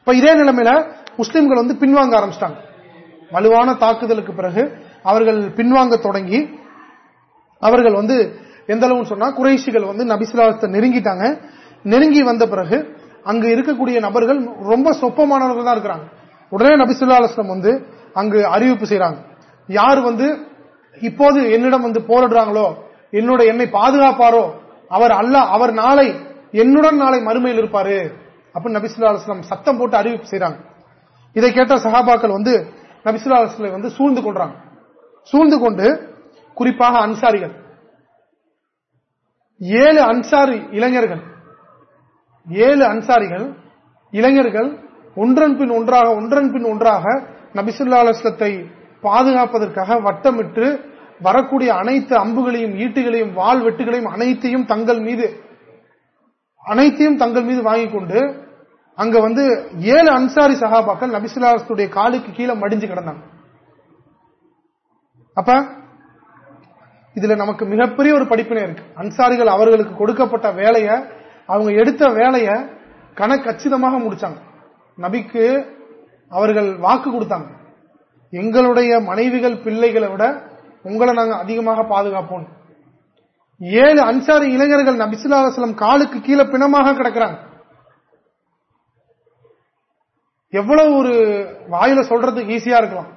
இப்ப இதே நிலைமையில முஸ்லிம்கள் வந்து பின்வாங்க ஆரம்பிச்சிட்டாங்க. வலுவான தாக்குதலுக்கு பிறகு அவர்கள் பின்வாங்க தொடங்கி அவர்கள் வந்து எந்த அளவுன்னு சொன்னா குறைஷிகள் வந்து நபிசுலாசத்தை நெருங்கிட்டாங்க. நெருங்கி வந்த பிறகு அங்கு இருக்கக்கூடிய நபர்கள் ரொம்ப சொப்பமானவர்கள் தான் இருக்கிறாங்க. உடனே நபிசுல்லா அலுவலம் வந்து அங்கு அறிவிப்பு செய்யறாங்க யார் வந்து இப்போது என்னிடம் வந்து போரிடுறாங்களோ என்னோட என்னை பாதுகாப்பாரோ அவர் அல்ல அவர் நாளை என்னுடன் நாளை மறுமையில் இருப்பாரு. அப்படின்னு நபிசுல்லா அலுவலாம் சத்தம் போட்டு அறிவிப்பு செய்யறாங்க இதை கேட்ட சகாபாக்கள் வந்து நபிசுல்லா அலுவலை வந்து சூழ்ந்து கொள்றாங்க. சூழ்ந்து கொண்டு குறிப்பாக அன்சாரிகள். ஏழு அன்சாரி இளைஞர்கள். ஏழு அன்சாரிகள் இளைஞர்கள் ஒன்றன் பின் ஒன்றாக ஒன்றன் பின் ஒன்றாக நபிசுல்லா அலுவலத்தை பாதுகாப்பதற்காக வட்டமிட்டு வரக்கூடிய அனைத்து அம்புகளையும் ஈட்டுகளையும் வால் வெட்டுகளையும் அனைத்தையும் தங்கள் மீது அனைத்தையும் தங்கள் மீது வாங்கி கொண்டு அங்க வந்து ஏழு அன்சாரி சகாபாக்கள் நபிசுல்லாத்துடைய காலுக்கு கீழே மடிஞ்சு கிடந்தாங்க. அப்ப இதுல நமக்கு மிகப்பெரிய ஒரு படிப்பினை இருக்கு. அன்சாரிகள் அவர்களுக்கு கொடுக்கப்பட்ட வேலையை அவங்க எடுத்த வேலையை கணக்கச்சிதமாக முடிச்சாங்க. நபிக்கு அவர்கள் வாக்கு கொடுத்தாங்க. எங்களுடைய மனைவிகள் பிள்ளைகளை விட உங்களை நாங்க அதிகமாக பாதுகாப்போம். ஏழு அன்சாரி இளைஞர்கள் நபிசுல்லா அலுவலம் காலுக்கு கீழே பிணமாக கிடக்கிறாங்க. எவ்வளவு ஒரு வாயில சொல்றதுக்கு ஈஸியா இருக்கலாம்.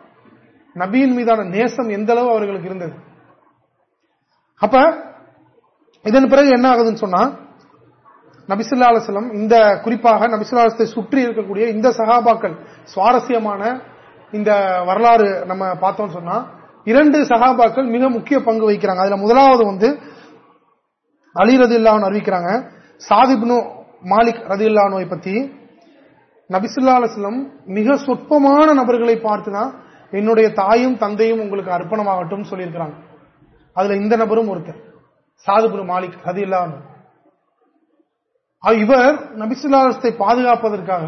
நபியின் மீதான நேசம் எந்த அளவு அவர்களுக்கு இருந்தது? அப்ப இதன் பிறகு என்ன ஆகுதுன்னு சொன்னா நபிசுல்லா அலுவலம் இந்த குறிப்பாக நபிசுல்லா சுற்றி இருக்கக்கூடிய இந்த சகாபாக்கள் சுவாரஸ்யமான இந்த வரலாறு நம்ம பார்த்தோம் சொன்னா இரண்டு சகாபாக்கள் மிக முக்கிய பங்கு வகிக்கிறாங்க. அதுல முதலாவது வந்து அலி ரதில்லான்னு அறிவிக்கிறாங்க. சாதிப்னு மாலிக் ரதில்லானோவை பத்தி நபிசுல்லா அலுவலம் மிக சொற்பமான நபர்களை பார்த்துதான் என்னுடைய தாயும் தந்தையும் உங்களுக்கு அர்ப்பணமாகட்டும் சொல்லியிருக்கிறாங்க. அதுல இந்த நபரும் ஒருத்தர் சாதுபுரு மாலிக் ரதில்லான் இவர் நபிசுல்லாசத்தை பாதுகாப்பதற்காக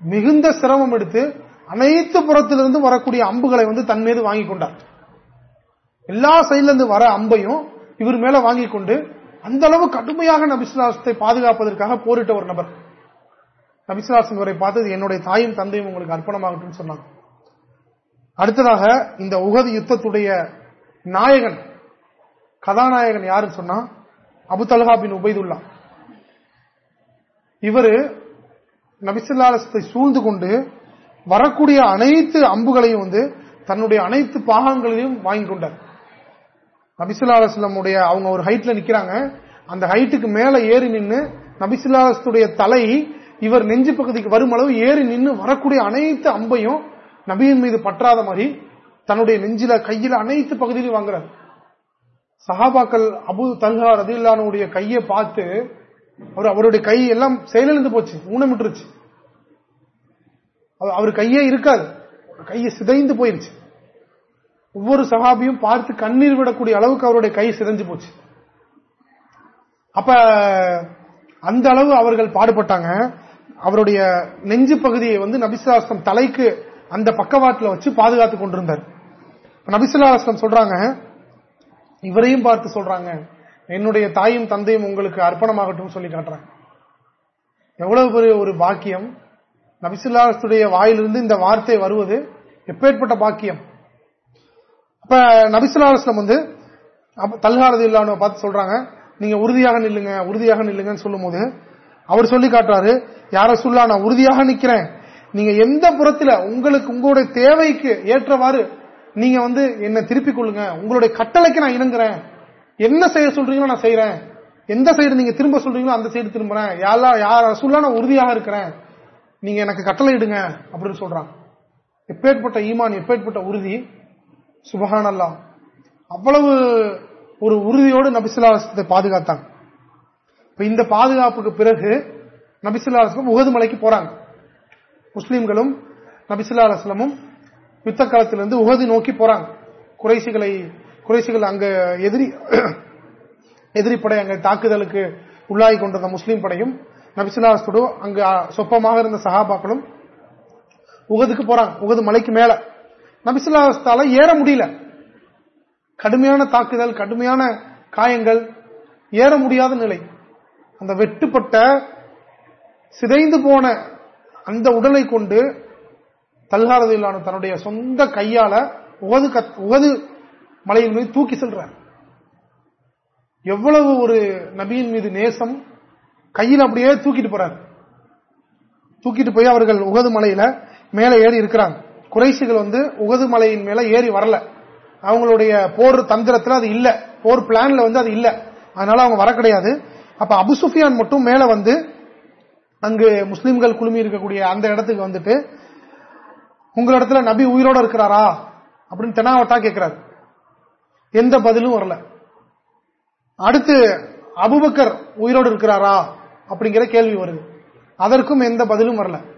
மிகுந்த சிரமம் எடுத்து அனைத்து புறத்திலிருந்து வரக்கூடிய அம்புகளை வந்து தன் மீது வாங்கி கொண்டார். எல்லா சைட்ல இருந்து வர அம்பையும் இவர் மேல வாங்கி கொண்டு அந்த அளவு கடுமையாக நபிசுலாசத்தை பாதுகாப்பதற்காக போரிட்ட ஒரு நபர். நபிசுலாசன் இவரை பார்த்தது என்னுடைய தாயும் தந்தையும் உங்களுக்கு அர்ப்பணமாகட்டும் சொன்னாங்க. அடுத்ததாக இந்த உகது யுத்தத்துடைய நாயகன் கதாநாயகன் யாருன்னு சொன்னா அபு தல்ஹா பின் உபைதுல்லா. இவரு நபிசுல்லாசத்தை சூழ்ந்து கொண்டு வரக்கூடிய அனைத்து அம்புகளையும் வந்து தன்னுடைய அனைத்து பாகங்களையும் வாங்கி கொண்டார். நபிசுல்லா அவங்க ஒரு ஹைட்ல நிக்கிறாங்க. அந்த ஹைட்டுக்கு மேல ஏறி நின்று நபிசுல்லாத்துடைய தலை இவர் நெஞ்சு பகுதிக்கு வரும் அளவு ஏறி நின்று வரக்கூடிய அனைத்து அம்பையும் நபியின் மீது பற்றாத மாதிரி தன்னுடைய நெஞ்சில கையில அனைத்து பகுதியிலும் வாங்குறார். சஹாபாக்கள் அபு தல்ஹா ரதில்லானுடைய கையை பார்த்து அவர் அவருடைய கை எல்லாம் செயலிழந்து போச்சு ஊனமிட்டுருச்சு அவர் கையே இருக்காது. கையை சிதைந்து போயிருச்சு. ஒவ்வொரு சகாபியும் பார்த்து கண்ணீர் விடக்கூடிய அளவுக்கு அவருடைய கை சிதஞ்சு போச்சு. அப்ப அந்த அளவு அவர்கள் பாடுபட்டாங்க. அவருடைய நெஞ்சு பகுதியை வந்து நபிசுலாஸ்லம் தலைக்கு அந்த பக்கவாட்டில் வச்சு பாதுகாத்து கொண்டிருந்தார். நபிசுல்லாஸ்லம் சொல்றாங்க இவரையும் பார்த்து சொல்றாங்க என்னுடைய தாயும் தந்தையும் உங்களுக்கு அர்ப்பணமாகட்டும் சொல்லி காட்டுறாங்க. எவ்வளவு பெரிய ஒரு பாக்கியம். நபிசுல்லாத்துடைய வாயிலிருந்து இந்த வார்த்தை வருவது எப்பேற்பட்ட பாக்கியம்? அப்ப நபிசுல்லாஸ்லம் வந்து தல்காரது இல்லாம பார்த்து சொல்றாங்க நீங்க உறுதியாக நில்லுங்க உறுதியாக நில்லுங்கன்னு சொல்லும் போது அவர் சொல்லி காட்டுறாரு யார சொல்லா நான் உறுதியாக நிக்கிறேன். நீங்க எந்த புறத்துல உங்களுக்கு உங்களுடைய தேவைக்கு ஏற்றவாறு நீங்க வந்து என்ன திருப்பிக் கொள்ளுங்க உங்களுடைய கட்டளைக்கு நான் இணங்குறேன். என்ன செய்ய சொல்றீங்களோ நான் செய்யறேன் எந்த சைடு நீங்க திரும்ப சொல்றீங்களோ அந்த சைடு திரும்புறேன். யாரா யார் ரசூல்லா நான் உறுதியாக இருக்கிறேன். நீங்க எனக்கு கட்டளை இடுங்க அப்படின்னு சொல்றான். எப்பேற்பட்ட ஈமான் எப்பேற்பட்ட உறுதி சுபகான் அல்லா அவ்வளவு ஒரு உறுதியோடு நபிசுல்லாசத்தை பாதுகாத்தாங்க. இப்ப இந்த பாதுகாப்புக்கு பிறகு நபிசுல்லாஸ்லம் உகது மலைக்கு போறாங்க. முஸ்லீம்களும் நபிசுல்லா அலுவலமும் யுத்த காலத்திலிருந்து உகது நோக்கி போறாங்க. குறைசிகளை குறைசிகள் அங்க எதிரி எதிரி படை அங்க தாக்குதலுக்கு உள்ளாகி கொண்டிருந்த முஸ்லீம் படையும் நபிசுல்லாஸ்தோடு அங்கு சொப்பமாக இருந்த சகாபாக்களும் உகதுக்கு போறாங்க. உகது மலைக்கு மேல. நபிசுல்லாஸ்தால ஏற முடியல. கடுமையான தாக்குதல் கடுமையான காயங்கள் ஏற முடியாத நிலை. அந்த வெட்டுப்பட்ட சிதைந்து போன அந்த உடலை கொண்டு தல்காரதில்லான தன்னுடைய சொந்த கையால உகது உகது மலையின் மீது தூக்கி செல்றார். எவ்வளவு ஒரு நபியின் மீது நேசம் கையில் அப்படியே தூக்கிட்டு போறார். தூக்கிட்டு போய் அவர்கள் உகது மலையில மேலே ஏறி இருக்கிறாங்க. குறைசிகள் வந்து உகது மலையின் மேல ஏறி வரல. அவங்களுடைய போர் தந்திரத்தில் அது இல்ல. போர் பிளான்ல வந்து அது இல்ல. அதனால அவங்க வர கிடையாது. அப்ப அபுசுஃபியான் மட்டும் மேல வந்து அங்கு முஸ்லிம்கள் குழுமி இருக்கக்கூடிய அந்த இடத்துக்கு வந்துட்டு உங்களிடத்துல நபி உயிரோட இருக்கிறாரா? அப்படின்னு தெனாவட்டா கேட்கிறாரு எந்த பதிலும் வரல. அடுத்து அபுபக்கர் உயிரோடு இருக்கிறாரா? அப்படிங்கிற கேள்வி வருது. அதற்கும் எந்த பதிலும் வரல.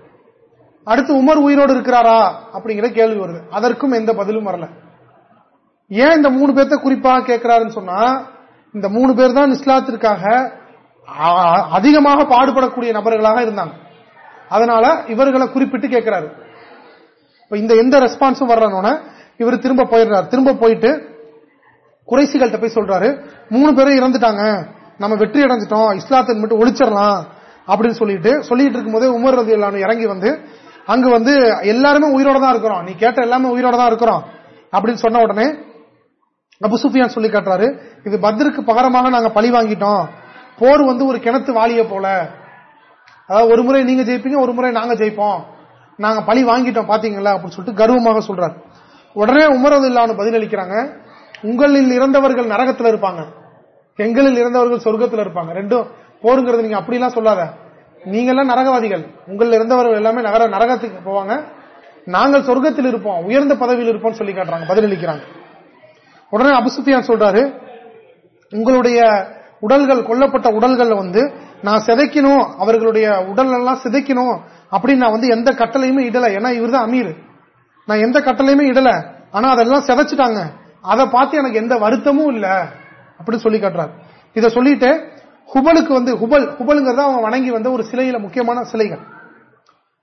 அடுத்து உமர் உயிரோடு இருக்கிறாரா? அப்படிங்கிற கேள்வி வருது. அதற்கும் எந்த பதிலும் வரல. ஏன் இந்த மூணு பேர்த்த குறிப்பாக கேட்கிறாருன்னு சொன்னா இந்த மூணு பேர் தான் இஸ்லாத்திற்காக அதிகமாக பாடுபடக்கூடிய நபர்களாக இருந்தாங்க. அதனால இவர்களை குறிப்பிட்டு கேட்கிறாரு. இந்த எந்த ரெஸ்பான்ஸும் வர்றனோட இவர் திரும்ப போயிடுறாரு. திரும்ப போயிட்டு குறைசிகள்கிட்ட போய் சொல்றாரு மூணு பேரும் இறந்துட்டாங்க. நம்ம வெற்றி அடைஞ்சிட்டோம். இஸ்லாத்தை மட்டும் ஒழிச்சிடலாம். அப்படின்னு சொல்லிட்டு சொல்லிட்டு இருக்கும் போதே உமர் ரதி இறங்கி வந்து அங்கு வந்து எல்லாருமே உயிரோட தான் இருக்கிறோம். நீ கேட்ட எல்லாமே உயிரோட தான் இருக்கிறோம். அப்படின்னு சொன்ன உடனே அபு சுஃபியான் சொல்லி காட்டுறாரு இது பத்ருக்கு பகரமாக நாங்க பழி வாங்கிட்டோம். போர் வந்து ஒரு கிணத்து வாலிய போல. அதாவது ஒரு முறை நீங்க ஜெயிப்பீங்க ஒரு முறை நாங்க ஜெயிப்போம். நாங்க பழி வாங்கிட்டோம் பாத்தீங்களா? அப்படின்னு சொல்லிட்டு கர்வமாக சொல்றாரு. உடனே உமரது இல்லான்னு பதில் அளிக்கிறாங்க உங்களில் இறந்தவர்கள் நரகத்தில் இருப்பாங்க. எங்களில் இறந்தவர்கள் சொர்க்கத்தில் இருப்பாங்க. ரெண்டும் போருங்கிறது நீங்க அப்படிலாம் சொல்லாத. நீங்க எல்லாம் நரகவாதிகள். உங்களில் இருந்தவர்கள் எல்லாமே நகர நரகத்துக்கு போவாங்க. நாங்கள் சொர்க்கத்தில் இருப்போம். உயர்ந்த பதவியில் இருப்போம் சொல்லி காட்டுறாங்க. பதிலளிக்கிறாங்க. உடனே அபுசுத்தியான் சொல்றாரு உங்களுடைய உடல்கள் கொல்லப்பட்ட உடல்கள் வந்து நான் சிதைக்கணும். அவர்களுடைய உடல் எல்லாம் சிதைக்கணும். அப்படின்னு நான் வந்து எந்த கட்டளையுமே இடல. ஏன்னா இவர் தான் அமீர். நான் எந்த கட்டளையுமே இடல. ஆனா அதெல்லாம் சிதைச்சிட்டாங்க. அதை பார்த்து எனக்கு எந்த வருத்தமும் இல்ல. அப்படின்னு சொல்லி காட்டுறாரு. இதை சொல்லிட்டு ஹுபலுக்கு வந்து ஹுபல் ஹுபலுங்கிறது அவங்க வணங்கி வந்த ஒரு சிலையில முக்கியமான சிலைகள்.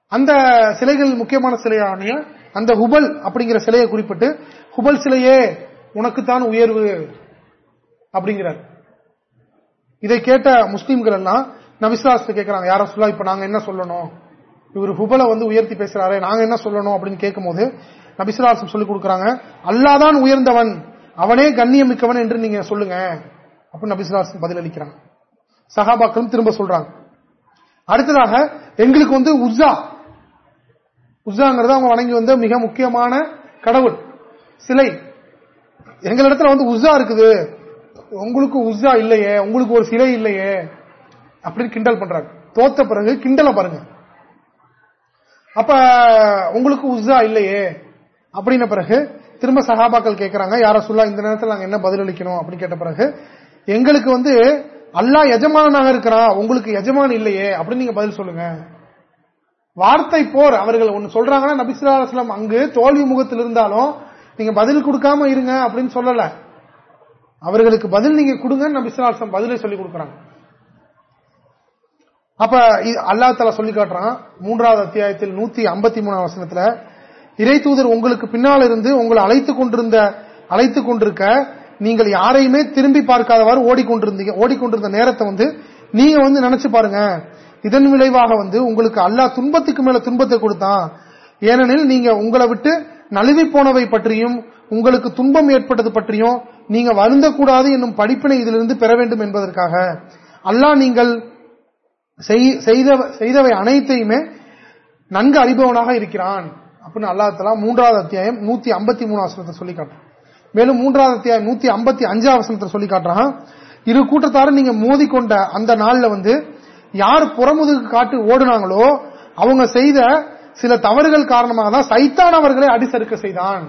அந்த சிலைகள் முக்கியமான சிலையான அந்த ஹுபல் அப்படிங்கிற சிலையை குறிப்பிட்டு ஹுபல் சிலையே உனக்குத்தான் உயர்வு அப்படிங்கிறார். இதை கேட்ட முஸ்லீம்கள் எல்லாம் நபிசுலாசத்தை கேட்கிறாங்க யாரும் சொல்லா இப்ப நாங்க என்ன சொல்லணும்? இவர் ஹுபலை வந்து உயர்த்தி பேசுறாரு நாங்க என்ன சொல்லணும்? அப்படின்னு கேட்கும்போது நபிசுலாசம் சொல்லிக் கொடுக்கறாங்க அல்லாதான் உயர்ந்தவன் அவனே கண்ணியமிக்கவன் என்று நீங்க சொல்லுங்க. அப்படின்னு நபிசுலாசம் பதிலளிக்கிறாங்க. சகாபாக்களும் திரும்ப சொல்றாங்க. அடுத்ததாக எங்களுக்கு வந்து உஸ்ஸா. உஸ்ஸாங்கிறது அவங்க வணங்கி வந்த மிக முக்கியமான கடவுள் சிலை. எங்களிடத்துல வந்து உஸ்ஸா இருக்குது. உங்களுக்கு உஸ்ஸா இல்லையே உங்களுக்கு ஒரு சிலை இல்லையே அப்படின்னு கிண்டல் பண்றாங்க. தோத்த பிறகு கிண்டலை பாருங்க. அப்ப உங்களுக்கு உஸ்ஸா இல்லையே அப்படின்ன பிறகு திரும்ப சகாபாக்கள் கேட்கிறாங்க யார சொல்லா இந்த நேரத்தில் நாங்க என்ன பதிலளிக்கணும்? அப்படின்னு கேட்ட பிறகு எங்களுக்கு வந்து அல்லா எஜமானாக இருக்கிறான் உங்களுக்கு எஜமான் இல்லையே அப்படின்னு நீங்க பதில் சொல்லுங்க. வார்த்தை போர் அவர்கள் ஒன்னு சொல்றாங்கன்னா நபிசுல்லா அங்கு தோல்வி முகத்தில் இருந்தாலும் நீங்க பதில் கொடுக்காம இருங்க அப்படின்னு சொல்லல. அவர்களுக்கு பதில் நீங்க கொடுங்க நபிசுல்லாசம் பதிலே சொல்லி கொடுக்கறாங்க. அப்ப அல்லா தலா சொல்லி காட்டுறான் மூன்றாவது அத்தியாயத்தில் நூத்தி ஐம்பத்தி மூணாம் வசனத்துல இறை தூதர் உங்களுக்கு பின்னால் இருந்து உங்களை அழைத்துக் கொண்டிருந்த அழைத்துக் கொண்டிருக்க நீங்கள் யாரையுமே திரும்பி பார்க்காதவாறு ஓடிக்கொண்டிருந்தீங்க ஓடிக்கொண்டிருந்த நேரத்தை வந்து நீங்க வந்து நினைச்சு பாருங்க. இதன் விளைவாக வந்து உங்களுக்கு அல்லா துன்பத்துக்கு மேல துன்பத்தை கொடுத்தான். ஏனெனில் நீங்க உங்களை விட்டு நழுவி போனவை பற்றியும் உங்களுக்கு துன்பம் ஏற்பட்டது பற்றியும் நீங்க வருந்தக்கூடாது என்னும் படிப்பினை இதிலிருந்து பெற வேண்டும் என்பதற்காக. அல்லாஹ் நீங்கள் செய்தவை அனைத்தையுமே நன்கு அறிபவனாக இருக்கிறான். அப்படின்னு அல்லாஹலா மூன்றாவது அத்தியாயம் நூத்தி ஐம்பத்தி மூணு வசனத்தை சொல்லி காட்டும் மேலும் மூன்றாவது அத்தியாயம் நூத்தி ஐம்பத்தி அஞ்சாவது வசனத்தை சொல்லி காட்டுறான். இரு கூட்டத்தாரும் நீங்க மோதிக்கொண்ட அந்த நாள்ல வந்து யார் புறமுதுகு காட்டு ஓடுனாங்களோ அவங்க செய்த சில தவறுகள் காரணமாக தான் சைத்தான் அவர்களை அடிசறுக்க செய்தான்.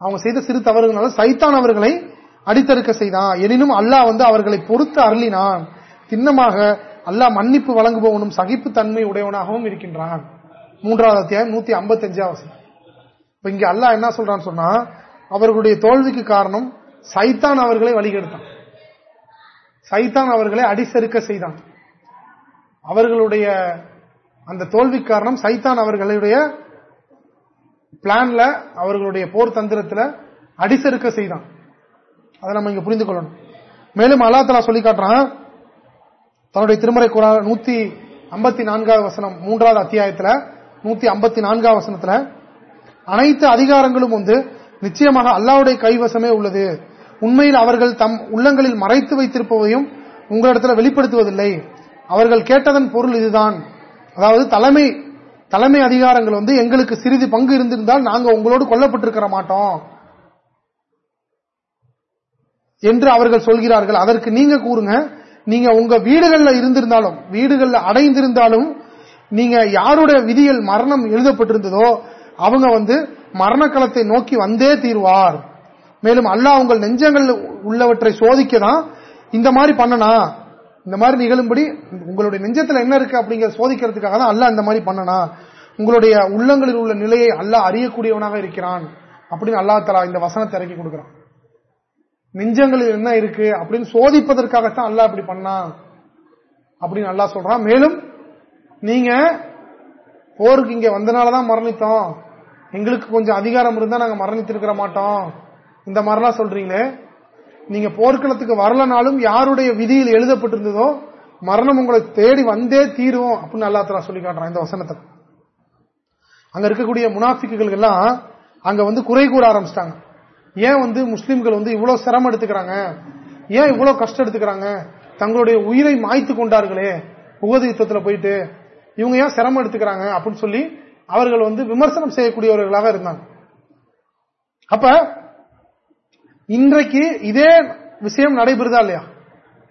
அவங்க செய்த சிறு தவறுகளால சைத்தான் அவர்களை அடித்தறுக்க செய்தான். எனினும் அல்லாஹ் வந்து அவர்களை பொறுத்து அருளினான். திண்ணமாக அல்லாஹ் மன்னிப்பு வழங்குபவனும் சகிப்பு தன்மை உடையவனாகவும் இருக்கின்றான். மூன்றாவது அத்தியாயம் நூத்தி ஐம்பத்தி அஞ்சாவது இப்ப இங்க அல்லாஹ் என்ன சொல்றான்னு சொன்னா அவர்களுடைய தோல்விக்கு காரணம் சைத்தான் அவர்களை வழிகெடுத்தான். சைத்தான் அவர்களை அடிசறுக்க செய்தான். அவர்களுடைய அந்த தோல்வி காரணம் சைத்தான் அவர்களுடைய பிளான்ல அவர்களுடைய போர் தந்திரத்தில் அடிசறுக்க செய்தான். அதை நம்ம இங்க புரிந்து கொள்ளணும். மேலும் அல்லா தலா சொல்லி காட்டுறான் தன்னுடைய திருமறை குரா நூத்தி ஐம்பத்தி நான்காவது வசனம் மூன்றாவது அத்தியாயத்தில் நூத்தி ஐம்பத்தி நான்காவது வசனத்தில் அனைத்து அதிகாரங்களும் வந்து நிச்சயமாக அல்லாவுடைய கைவசமே உள்ளது. உண்மையில் அவர்கள் தம் உள்ளங்களில் மறைத்து வைத்திருப்பதையும் உங்களிடத்தில் வெளிப்படுத்துவதில்லை. அவர்கள் கேட்டதன் பொருள் இதுதான். அதாவது தலைமை தலைமை அதிகாரங்கள் வந்து எங்களுக்கு சிறிது பங்கு இருந்திருந்தால் நாங்கள் உங்களோடு கொல்லப்பட்டிருக்கிற மாட்டோம். என்று அவர்கள் சொல்கிறார்கள். அதற்கு நீங்க கூறுங்க. நீங்க உங்க வீடுகள்ல இருந்திருந்தாலும் வீடுகள்ல அடைந்திருந்தாலும் நீங்க யாருடைய விதியில் மரணம் எழுதப்பட்டிருந்ததோ அவங்க வந்து மரண களத்தை நோக்கி வந்தே தீர்வார். மேலும் அல்லாஹ் உங்கள் நெஞ்சங்கள் உள்ளவற்றை சோதிக்க தான் இந்த மாதிரி பண்ணனா? இந்த மாதிரி நிகழும்படி உங்களுடைய நெஞ்சத்தில் என்ன இருக்கு அப்படிங்கிற சோதிக்கிறதுக்காக தான் அல்லாஹ் இந்த மாதிரி பண்ணனா? உங்களுடைய உள்ளங்களில் உள்ள நிலையை அல்லாஹ் அறியக்கூடியவனாக இருக்கிறான் அப்படின்னு அல்லா தலா இந்த வசனத்தை இறக்கி கொடுக்கிறான். நெஞ்சங்களில் என்ன இருக்கு அப்படின்னு சோதிப்பதற்காகத்தான் அல்லாஹ் அப்படி பண்ணா? அப்படின்னு நல்லா சொல்றான். மேலும் நீங்க போருக்கு இங்க வந்தனாலதான் மரணித்தோம். எங்களுக்கு கொஞ்சம் அதிகாரம் இருந்தா நாங்க மரணித்திருக்கிற மாட்டோம். இந்த மாதிரிலாம் சொல்றீங்களே? நீங்க போர்க்களத்துக்கு வரலனாலும் யாருடைய விதியில் எழுதப்பட்டிருந்ததோ மரணம் உங்களை தேடி வந்தே தீரும் அப்படின்னு அல்லா சொல்லி காட்டுறான் இந்த வசனத்தை. அங்க இருக்கக்கூடிய முனாஃபிக்குகள் எல்லாம் அங்க வந்து குறை கூற ஆரம்பிச்சிட்டாங்க. ஏன் வந்து முஸ்லீம்கள் வந்து இவ்வளவு சிரமம் எடுத்துக்கிறாங்க? ஏன் இவ்வளவு கஷ்டம் எடுத்துக்கிறாங்க? தங்களுடைய உயிரை மாய்த்து கொண்டார்களே உகது யுத்தத்தில் போயிட்டு இவங்க ஏன் சிரமம் எடுத்துக்கிறாங்க அப்படின்னு சொல்லி அவர்கள் வந்து விமர்சனம் செய்யக்கூடியவர்களாக இருந்தாங்க. அப்ப இன்றைக்கு இதே விஷயம் நடைபெறுதா இல்லையா?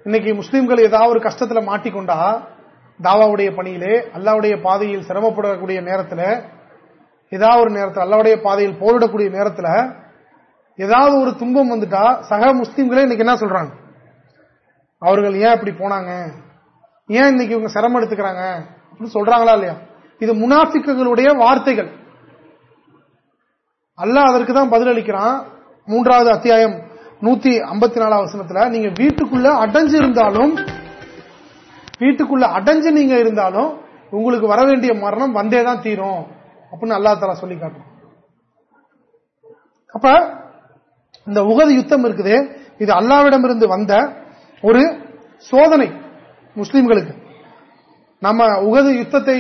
இன்னைக்கு முஸ்லீம்கள் ஏதாவது ஒரு கஷ்டத்துல மாட்டிக்கொண்டா தாவாவுடைய பணியிலே அல்லாவுடைய பாதையில் சிரமப்படக்கூடிய நேரத்தில் ஏதாவது ஒரு நேரத்தில் அல்லாவுடைய பாதையில் போரிடக்கூடிய நேரத்தில் ஏதாவது ஒரு துன்பம் வந்துட்டா சக முஸ்லீம்களே இன்னைக்கு என்ன சொல்றாங்க? அவர்கள் ஏன் இப்படி போனாங்க? ஏன் இன்னைக்கு இவங்க சிரமம் எடுத்துக்கிறாங்க? அப்படின்னு சொல்றாங்களா இல்லையா? இது முனாஃபிக்குகளுடைய வார்த்தைகள். அல்ல அதற்கு தான் பதிலளிக்கிறான். மூன்றாவது அத்தியாயம் நூத்தி ஐம்பத்தி நாலாம் வசனத்துல நீங்க வீட்டுக்குள்ள அடைஞ்சு இருந்தாலும் வீட்டுக்குள்ள அடைஞ்சு நீங்க இருந்தாலும் உங்களுக்கு வர வேண்டிய மரணம் வந்தே தான் தீரும் அப்படின்னு அல்லா தலா சொல்லி காட்டும் அப்ப இந்த உகது யுத்தம் இருக்குது. இது அல்லாவிடமிருந்து வந்த ஒரு சோதனை முஸ்லிம்களுக்கு. நம்ம உகது யுத்தத்தை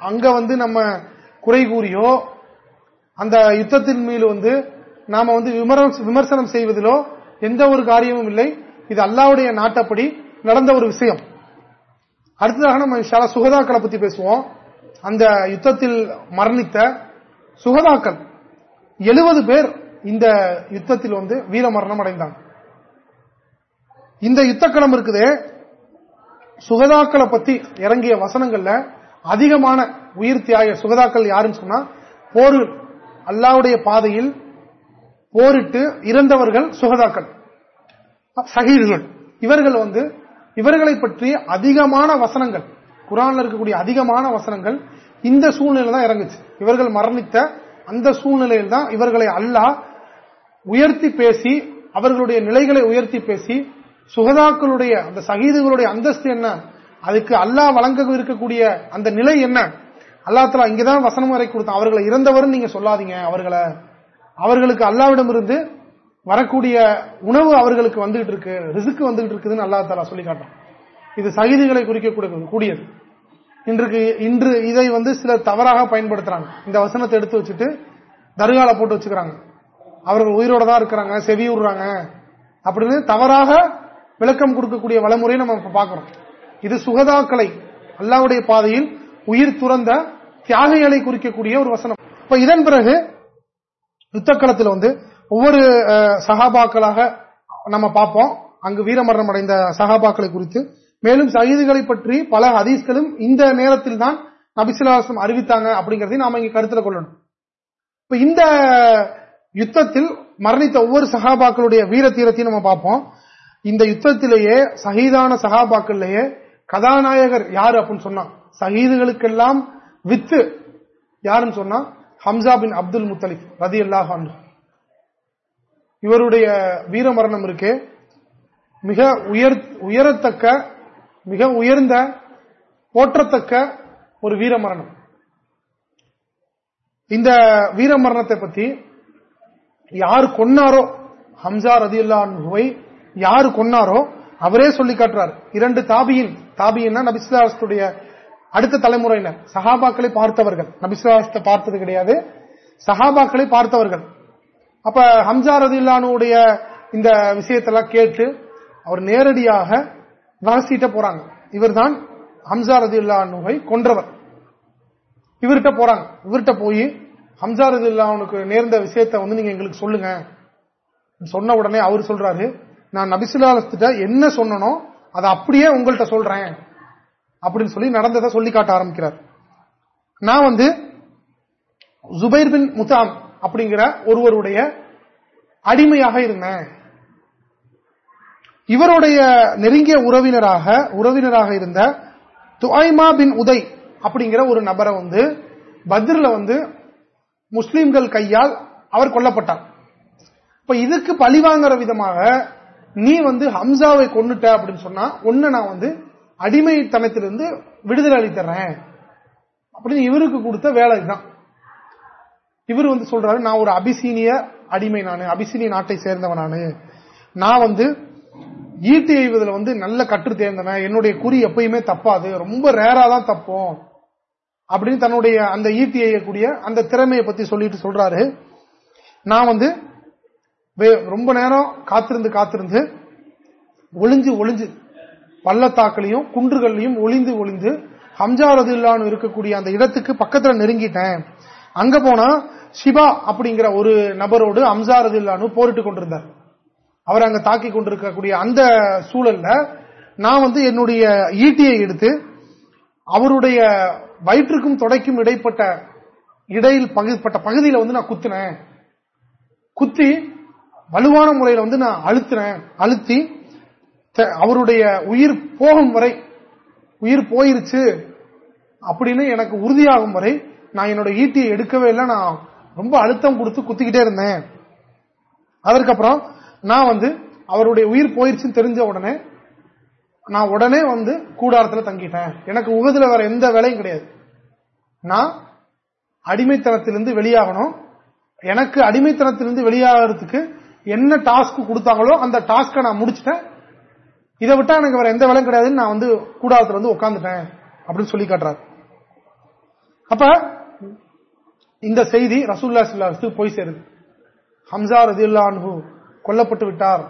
அங்க வந்து நம்ம குறை கூறியோ அந்த யுத்தத்தின் மீது வந்து நாம வந்து விமர்சனம் செய்வதிலோ எந்த ஒரு காரியமும் இல்லை. இது அல்லாவுடைய நாட்டப்படி நடந்த ஒரு விஷயம். அடுத்ததாக நம்ம சுகதாக்களை பத்தி பேசுவோம். அந்த யுத்தத்தில் மரணித்த சுகதாக்கள். எழுபது பேர் இந்த யுத்தத்தில் வந்து வீர மரணம் அடைந்தாங்க. இந்த யுத்தக்களம் இருக்குது. சுகதாக்களை பத்தி இறங்கிய வசனங்கள்ல அதிகமான உயிர் தியாக சுகதாக்கள் யாருன்னு சொன்னா போர் அல்லாவுடைய பாதையில் போரிட்டு இறந்தவர்கள் சுகதாக்கள் சகீதுகள் இவர்கள் வந்து இவர்களை பற்றி அதிகமான வசனங்கள் குரான்ல இருக்கக்கூடிய அதிகமான வசனங்கள் இந்த சூழ்நிலை தான் இறங்குச்சு. இவர்கள் மரணித்த அந்த சூழ்நிலையில் தான் இவர்களை அல்லாஹ் உயர்த்தி பேசி அவர்களுடைய நிலைகளை உயர்த்தி பேசி சுகதாக்களுடைய அந்த சகிதுகளுடைய அந்தஸ்து என்ன? அதுக்கு அல்லாஹ் வழங்க இருக்கக்கூடிய அந்த நிலை என்ன? அல்லாத்தலா இங்கதான் வசனம் வரை கொடுத்தான். அவர்களை இறந்தவரும் நீங்க சொல்லாதீங்க. அவர்களை அவர்களுக்கு அல்லாவிடம் இருந்து வரக்கூடிய உணவு அவர்களுக்கு வந்துகிட்டு இருக்கு ரிசுக்கு வந்துகிட்டு இருக்குதுன்னு அல்லா தலா சொல்லி காட்டும் இது சகிதிகளை குறிக்க கூடியது. இன்றைக்கு இன்று இதை வந்து சில தவறாக பயன்படுத்துறாங்க. இந்த வசனத்தை எடுத்து வச்சுட்டு தர்கால போட்டு வச்சுக்கிறாங்க. அவர்கள் உயிரோட தான் இருக்கிறாங்க செவி விடுறாங்க அப்படின்னு தவறாக விளக்கம் கொடுக்கக்கூடிய வளமுறையை நம்ம பார்க்கிறோம். இது சுகதாக்களை அல்லாவுடைய பாதையில் உயிர் துறந்த தியாகிகளை குறிக்கக்கூடிய ஒரு வசனம். இப்ப இதன் பிறகு யுத்தக்களத்தில் வந்து ஒவ்வொரு சகாபாக்களாக நம்ம பார்ப்போம். அங்கு வீரமரணம் அடைந்த சகாபாக்களை குறித்து. மேலும் சகிதுகளை பற்றி பல ஹதீஸ்களும் இந்த நேரத்தில் தான் நபிசுலாசம் அறிவித்தாங்க அப்படிங்கறதையும் நாம இங்க கருத்தில் கொள்ளணும். இப்ப இந்த யுத்தத்தில் மரணித்த ஒவ்வொரு சகாபாக்களுடைய வீர தீரத்தையும் நம்ம பார்ப்போம். இந்த யுத்தத்திலேயே சகிதான சகாபாக்கள்லேயே கதாநாயகர் யாரு அப்படின்னு சொன்னா சகீதுகளுக்கெல்லாம் வித்து யாருன்னு சொன்னா ஹம்சா பின் அப்துல் முத்தலிப் ரதி அல்லாஹ் இவருடைய வீரமரணம் இருக்கே மிக உயர் உயரத்தக்க மிக உயர்ந்த போற்றத்தக்க ஒரு வீரமரணம். இந்த வீரமரணத்தை பத்தி யார் கொன்னாரோ ஹம்சா ரதியுல்லாவை யார் கொன்னாரோ அவரே சொல்லி காட்டுறார். இரண்டு தாபியின் தாபியன்னா நபிசுல்லாஸ்துடைய அடுத்த தலைமுறையினர். சஹாபாக்களை பார்த்தவர்கள். நபிசுல்லாஸ்தை பார்த்தது கிடையாது. சஹாபாக்களை பார்த்தவர்கள். அப்ப ஹம்சா ரதில்லானுடைய இந்த விஷயத்தெல்லாம் கேட்டு அவர் நேரடியாக ரகசிட்ட போறாங்க. இவர் தான் ஹம்சா ரதில்லானுவை கொன்றவர். இவர்கிட்ட போறாங்க. இவர்கிட்ட போய் ஹம்சா ரதில்லானுக்கு நேர்ந்த விஷயத்த வந்து நீங்க எங்களுக்கு சொல்லுங்க. சொன்ன உடனே அவர் சொல்றாரு நான் நபிசுல்லாஸ்திட்ட என்ன சொன்னனோ அதை அப்படியே உங்கள்கிட்ட சொல்றேன். அப்படின்னு சொல்லி நடந்ததை சொல்லி காட்ட ஆரம்பிக்கிறார். நான் வந்து ஜுபைர் பின் முத்தாம் அப்படிங்கிற ஒருவருடைய அடிமையாக இருந்தேன். இவருடைய நெருங்கிய உறவினராக உறவினராக இருந்த துவாய்மா பின் உதை அப்படிங்கிற ஒரு நபரை வந்து பத்ரில வந்து முஸ்லீம்கள் கையால் அவர் கொல்லப்பட்டார். இப்ப இதுக்கு பழிவாங்கிற விதமாக நீ வந்து ஹம்சாவை கொண்டுட்ட அப்படின்னு சொன்னா ஒன்னு நான் வந்து அடிமைத்தனத்திலிருந்து விடுதலை அளித்தர்றேன். அப்படின்னு இவருக்கு கொடுத்த வேலை தான் இவர் வந்து சொல்றாரு நான் ஒரு அபிசீனிய அடிமை நானு அபிசீனிய நாட்டை சேர்ந்தவன் நானு. நான் வந்து ஈட்டி எய்வதில் வந்து நல்ல கற்று தேர்ந்தவன் என்னுடைய குறி எப்பயுமே தப்பாது ரொம்ப ரேரா தான் தப்போம். அப்படின்னு தன்னுடைய அந்த ஈட்டி எய்யக்கூடிய அந்த திறமையை பத்தி சொல்லிட்டு சொல்றாரு. நான் வந்து ரொம்ப நேரம் காத்திருந்து காத்திருந்து ஒளிஞ்சு ஒளிஞ்சு பள்ளத்தாக்களையும் குன்றுகள்லையும் ஒளிந்து ஒளிந்து ஹம்ஜா ரதுல்லான்னு இருக்கக்கூடிய அந்த இடத்துக்கு பக்கத்துல நெருங்கிட்டேன். அங்க போனா சிவா அப்படிங்கிற ஒரு நபரோடு ஹம்சா ரதுல்லானு போரிட்டு கொண்டிருந்தார். அவர் அங்க தாக்கி கொண்டிருக்கக்கூடிய அந்த சூழல்ல நான் வந்து என்னுடைய ஈட்டியை எடுத்து அவருடைய வயிற்றுக்கும் தொடைக்கும் இடைப்பட்ட இடையில் பகுதிப்பட்ட பகுதியில் வந்து நான் குத்தினேன். குத்தி வலுவான முறையில் வந்து நான் அழுத்தினேன் அழுத்தி அவருடைய உயிர் போகும் வரை உயிர் போயிருச்சு அப்படின்னு எனக்கு உறுதியாகும் வரை நான் என்னோட ஈட்டியை எடுக்கவே இல்லை. நான் ரொம்ப அழுத்தம் கொடுத்து குத்திக்கிட்டே இருந்தேன். அதற்கப்புறம் நான் வந்து அவருடைய உயிர் போயிருச்சுன்னு தெரிஞ்ச உடனே நான் உடனே வந்து கூடாரத்தில் தங்கிட்டேன். எனக்கு உகதுல வேற எந்த வேலையும் கிடையாது. நான் அடிமைத்தனத்திலிருந்து வெளியாகணும். எனக்கு அடிமைத்தனத்திலிருந்து வெளியாகிறதுக்கு என்ன டாஸ்க் கொடுத்தாங்களோ அந்த டாஸ்கை நான் முடிச்சிட்டேன். இதை விட்டா எனக்கு வேற எந்த வேலையும் கிடையாதுன்னு நான் வந்து கூடாரத்தில் வந்து உட்காந்துட்டேன் அப்படின்னு சொல்லி காட்டுறாரு. அப்ப இந்த செய்தி ரசூல்லா சுல்லாத்துக்கு போய் சேருது. ஹம்சா ரதியுல்லா அன்பு கொல்லப்பட்டு விட்டார்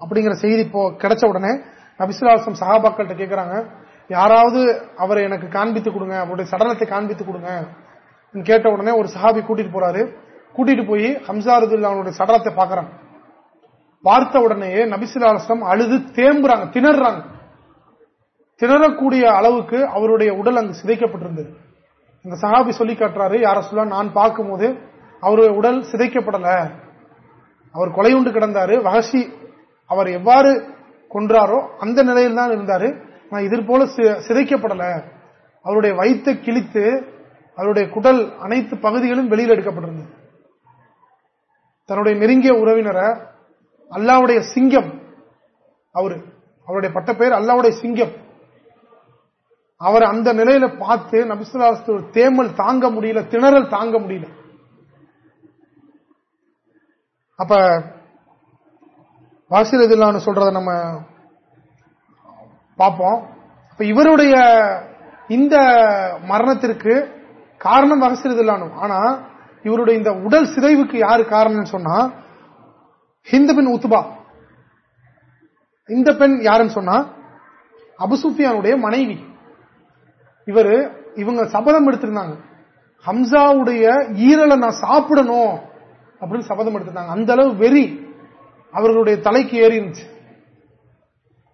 அப்படிங்கிற செய்தி இப்போ கிடைச்ச உடனே நபிசுல்லாசம் சகாபாக்கள்கிட்ட கேட்கிறாங்க யாராவது அவரை எனக்கு காண்பித்து கொடுங்க அவருடைய சடலத்தை காண்பித்து கொடுங்க. கேட்ட உடனே ஒரு சஹாபி கூட்டிட்டு போறாரு. கூட்டிட்டு போய் ஹம்சா அவனுடைய சடலத்தை பாக்குறாங்க பார்த்த உடனேயே நபிசுல்லாசம் அழுது தேம்புறாங்க திணறாங்க. திணறக்கூடிய அளவுக்கு அவருடைய உடல் அங்கு சிதைக்கப்பட்டிருந்தது. இந்த சகாபி சொல்லி காட்டுறாரு யார சொல்ல நான் பார்க்கும் போது அவருடைய உடல் சிதைக்கப்படல. அவர் கொலையுண்டு கிடந்தாரு. வகசி அவர் எவ்வாறு கொன்றாரோ அந்த நிலையில் தான் இருந்தாரு. நான் இது போல சிதைக்கப்படல. அவருடைய வயிற்றை கிழித்து அவருடைய குடல் அனைத்து பகுதிகளும் வெளியில் எடுக்கப்பட்டிருந்தது. தன்னுடைய நெருங்கிய உறவினரை அல்லாவுடைய சிங்கம் அவரு அவருடைய பட்ட பெயர் அல்லாவுடைய சிங்கம். அவர் அந்த நிலையில பார்த்து நபிசுல்லாஸ்து தேமல் தாங்க முடியல திணறல் தாங்க முடியல. அப்ப வாசிரதில்லான்னு சொல்றத நம்ம பார்ப்போம். அப்ப இவருடைய இந்த மரணத்திற்கு காரணம் வகசிரதில்லானு ஆனா இவருடைய இந்த உடல் சிதைவுக்கு யாரு காரணம் சொன்னா ஹிந்து பின் உத்துபா இந்த பெண் யாருன்னு சொன்னா அபுசுஃபியானுடைய மனைவி. இவரு இவங்க சபதம் எடுத்திருந்தாங்க. ஹம்சாவுடைய ஈரலை நான் சாப்பிடணும் அப்படின்னு சபதம் எடுத்திருந்தாங்க. அந்த அளவு வெறி அவர்களுடைய தலைக்கு ஏறி இருந்துச்சு.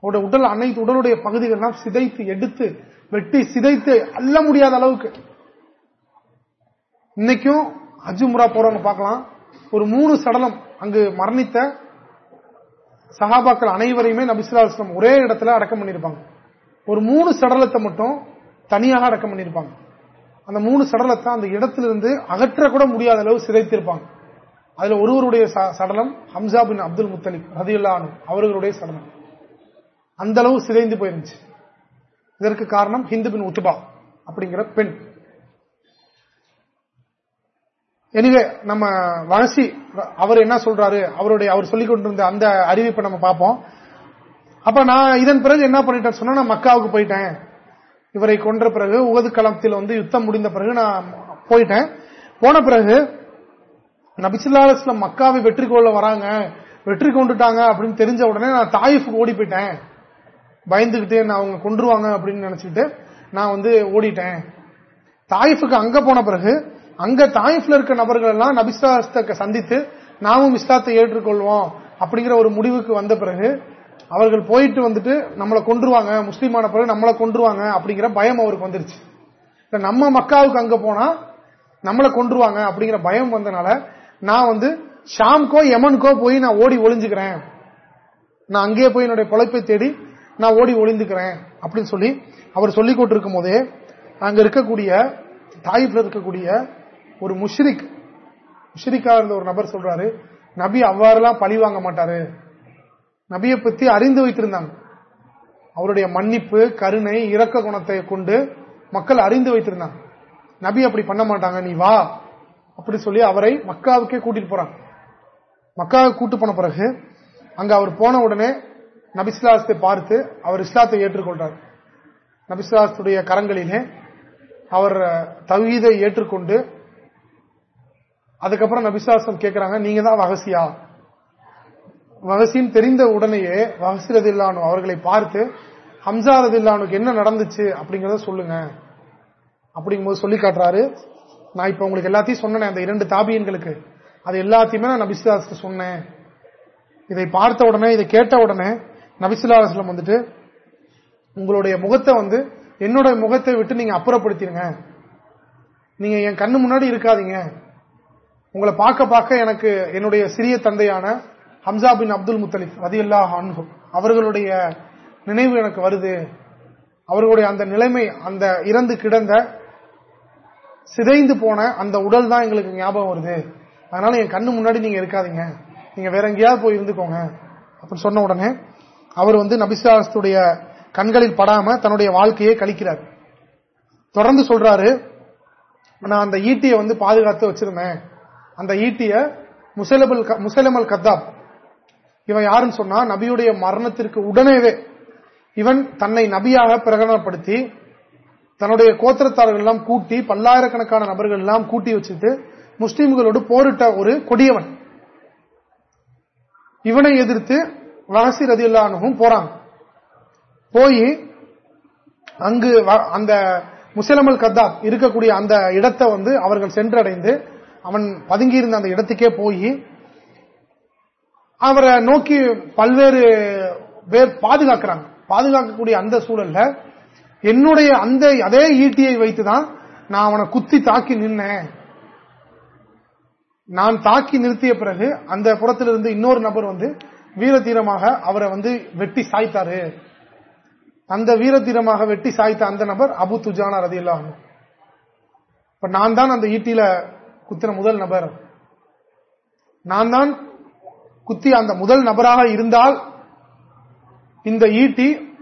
அவருடைய உடல் அனைத்து உடலுடைய பகுதிகள் சிதைத்து எடுத்து வெட்டி சிதைத்து அள்ள முடியாத அளவுக்கு. இன்னைக்கும் அஜுமுரா போறவங்க பார்க்கலாம். ஒரு மூணு சடலம் அங்கு மரணித்த சகாபாக்கள் அனைவரையுமே நபிசுலாஸ்லம் ஒரே இடத்துல அடக்கம் பண்ணியிருப்பாங்க. ஒரு மூணு சடலத்தை மட்டும் தனியாக அடக்கம் பண்ணியிருப்பாங்க. அந்த மூணு சடலத்தை அந்த இடத்திலிருந்து அகற்ற கூட முடியாத அளவு சிதைத்திருப்பாங்க. அதுல ஒருவருடைய சடலம் ஹம்சா பின் அப்துல் முத்தலிக் ரதியுல்லா அவர்களுடைய சடலம். அந்த அளவு சிதைந்து போயிருந்துச்சு. இதற்கு காரணம் ஹிந்து பின் உத்துபா அப்படிங்கிற பெண். எனிவே நம்ம வனசி அவர் என்ன சொல்றாரு? அவருடைய அவர் சொல்லிக் கொண்டிருந்த அந்த அறிவிப்பை நம்ம பார்ப்போம். அப்ப நான் இதன் பிறகு என்ன பண்ணிட்டேன் சொன்னா நான் மக்காவுக்கு போயிட்டேன். இவரை கொன்ற பிறகு உகது களத்தில் வந்து யுத்தம் முடிந்த பிறகு நான் போயிட்டேன். போன பிறகு நபிசுல்லா மக்காவை வெற்றி கொள்ள வராங்க. வெற்றி கொண்டுட்டாங்க அப்படின்னு தெரிஞ்ச உடனே நான் தாயிஃபுக்கு ஓடி போயிட்டேன் பயந்துகிட்டே நான் அவங்க கொண்டுருவாங்க அப்படின்னு நினைச்சுட்டு நான் வந்து ஓடிட்டேன். தாயிஃபுக்கு அங்க போன பிறகு அங்க தாயிஃப்ல இருக்க நபர்கள் எல்லாம் நபிஸ்லாத்தை சந்தித்து நாமும் இஸ்லாத்தை ஏற்றுக்கொள்வோம் அப்படிங்கிற ஒரு முடிவுக்கு வந்த பிறகு அவர்கள் போயிட்டு வந்துட்டு நம்மளை கொண்டுருவாங்க முஸ்லீமான பிறகு நம்மளை கொண்டுருவாங்க அப்படிங்கிற பயம் அவருக்கு வந்துருச்சு. நம்ம மக்காவுக்கு அங்க போனா நம்மளை கொண்டுருவாங்க அப்படிங்கிற பயம் வந்தனால நான் வந்து ஷாம்கோ யமனுக்கோ போய் நான் ஓடி ஒளிஞ்சுக்கிறேன். நான் அங்கேயே போய் என்னுடைய பொழைப்பை தேடி நான் ஓடி ஒளிந்துக்கிறேன் அப்படின்னு சொல்லி அவர் சொல்லிக் கொண்டிருக்கும் போதே அங்க இருக்கக்கூடிய தாயிப்ல இருக்கக்கூடிய ஒரு முஷ்ரிக். முஷ்ரிக்கா இருந்த ஒரு நபர் சொல்றாரு நபி அவ்வாறுலாம் பழி வாங்க மாட்டாரு. நபியை பத்தி அறிந்து வைத்திருந்தாங்க. அவருடைய மன்னிப்பு கருணை இரக்க குணத்தை கொண்டு மக்கள் அறிந்து வைத்திருந்தாங்க. நபி அப்படி பண்ண மாட்டாங்க நீ வா. அப்படி சொல்லி அவரை மக்காவுக்கே கூட்டிட்டு போறாங்க. மக்காவை கூட்டு போன பிறகு அங்க அவர் போன உடனே நபிஸ்லாசத்தை பார்த்து அவர் இஸ்லாத்தை ஏற்றுக்கொண்டார் நபிஸ்லாசத்துடைய கரங்களிலே அவர் தவீதை ஏற்றுக்கொண்டு அதுக்கப்புறம் நபிசாசம் கேட்கிறாங்க நீங்க தான் வகசியா? வகசின்னு தெரிந்த உடனேயே வகசிரதில்லானு அவர்களை பார்த்து ஹம்சாரதில்லானுக்கு என்ன நடந்துச்சு? அப்படிங்கறத சொல்லுங்க. அப்படிங்கும்போது சொல்லி காட்டுறாரு. நான் இப்ப உங்களுக்கு எல்லாத்தையும் சொன்னேன் அந்த இரண்டு தாபியன்களுக்கு. அது எல்லாத்தையுமே நான் நபிசுல்லாஸ்க்கு சொன்னேன். இதை பார்த்த உடனே இதை கேட்ட உடனே நபிசுல்லாஸ்லம் வந்துட்டு உங்களுடைய முகத்தை வந்து என்னோட முகத்தை விட்டு நீங்க அப்புறப்படுத்திடுங்க நீங்க என் கண்ணு முன்னாடி இருக்காதீங்க. உங்களை பார்க்க பார்க்க எனக்கு என்னுடைய சிறிய தந்தையான ஹம்சா பின் அப்துல் முத்தலிப் ரதியுல்லா அன்பு அவர்களுடைய நினைவு எனக்கு வருது. அவர்களுடைய அந்த நிலைமை அந்த இறந்து கிடந்த சிதைந்து போன அந்த உடல் தான் எங்களுக்கு ஞாபகம் வருது. அதனால என் கண்ணு முன்னாடி நீங்க இருக்காதீங்க. நீங்க வேற எங்கேயாவது போய் இருந்துக்கோங்க. அப்படின்னு சொன்ன உடனே அவர் வந்து நபிசாஸ்துடைய கண்களில் படாம தன்னுடைய வாழ்க்கையை கழிக்கிறார். தொடர்ந்து சொல்றாரு நான் அந்த ஈட்டியை வந்து பாதுகாத்து வச்சிருந்தேன். அந்த ஈட்டிய முசலபுல் முசலமல் கத்தாப். இவன் யாருன்னு சொன்னா நபியுடைய மரணத்திற்கு உடனேவே இவன் தன்னை நபியாக பிரகடனப்படுத்தி தன்னுடைய கோத்திரத்தார்கள் எல்லாம் கூட்டி பல்லாயிரக்கணக்கான நபர்கள் எல்லாம் கூட்டி வச்சுட்டு முஸ்லீம்களோடு போரிட்ட ஒரு கொடியவன். இவனை எதிர்த்து வகசி ரதியுல்லானும் போறாங்க. போய் அங்கு அந்த முசலமல் கத்தாப் இருக்கக்கூடிய அந்த இடத்தை வந்து அவர்கள் சென்றடைந்து அவன் பதுங்கியிருந்த அந்த இடத்துக்கே போய் அவரை நோக்கி பல்வேறு பேர் பாதுகாக்கிறாங்க. பாதுகாக்கக்கூடிய அந்த சூழல்ல என்னுடைய அந்த அதே ஈட்டியை வைத்துதான் நான் அவனை குத்தி தாக்கி நின்னேன். நான் தாக்கி நிறுத்திய பிறகு அந்த புறத்திலிருந்து இன்னொரு நபர் வந்து வீரதீரமாக அவரை வந்து வெட்டி சாய்த்தாரு. அந்த வீரதீரமாக வெட்டி சாய்த்த அந்த நபர் அபு துஜானா ரதி இல்லாம இப்ப நான் தான் அந்த ஈட்டியில குத்தின முதல் நபர். நான் தான் குத்தி அந்த முதல் நபராக இருந்தால் இந்த ஈட்டி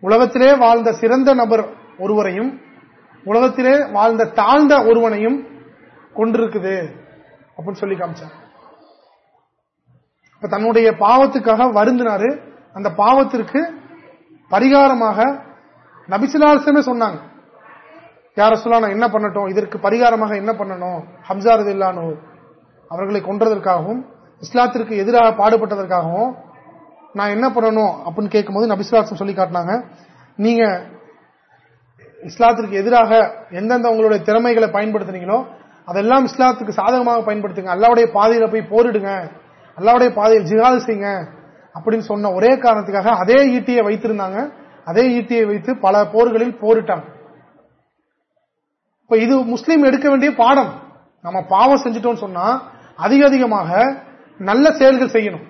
உலகத்திலே வாழ்ந்த சிறந்த நபர் ஒருவரையும் உலகத்திலே வாழ்ந்த தாழ்ந்த ஒருவனையும் கொண்டிருக்குது. அப்படின்னு சொல்லி காமிச்சார். இப்ப தன்னுடைய பாவத்துக்காக வருந்தினாரு. அந்த பாவத்திற்கு பரிகாரமாக நபிசிலாசமே சொன்னாங்க. யார சொல்லா என்ன பண்ணட்டும்? இதற்கு பரிகாரமாக என்ன பண்ணணும்? ஹம்சாரது இல்லானோ அவர்களை கொன்றதற்காகவும் இஸ்லாத்திற்கு எதிராக பாடுபட்டதற்காகவும் நான் என்ன பண்ணணும்? அப்படின்னு கேட்கும்போது நபிசுலாசம் சொல்லி காட்டினாங்க. நீங்க இஸ்லாத்திற்கு எதிராக எந்தெந்த உங்களுடைய திறமைகளை பயன்படுத்துனீங்களோ அதெல்லாம் இஸ்லாத்துக்கு சாதகமாக பயன்படுத்துங்க. அல்லாவுடைய பாதையில போய் போரிடுங்க. அல்லாவுடைய பாதையில் ஜிகாது செய்யுங்க. அப்படின்னு சொன்ன ஒரே காரணத்துக்காக அதே ஈட்டியை வைத்திருந்தாங்க. அதே ஈட்டியை வைத்து பல போர்களில் போரிட்டாங்க. இப்ப இது முஸ்லீம் எடுக்க வேண்டிய பாடம். நம்ம பாவம் செஞ்சிட்டோம் சொன்னா அதிக அதிகமாக நல்ல செயல்கள் செய்யணும்.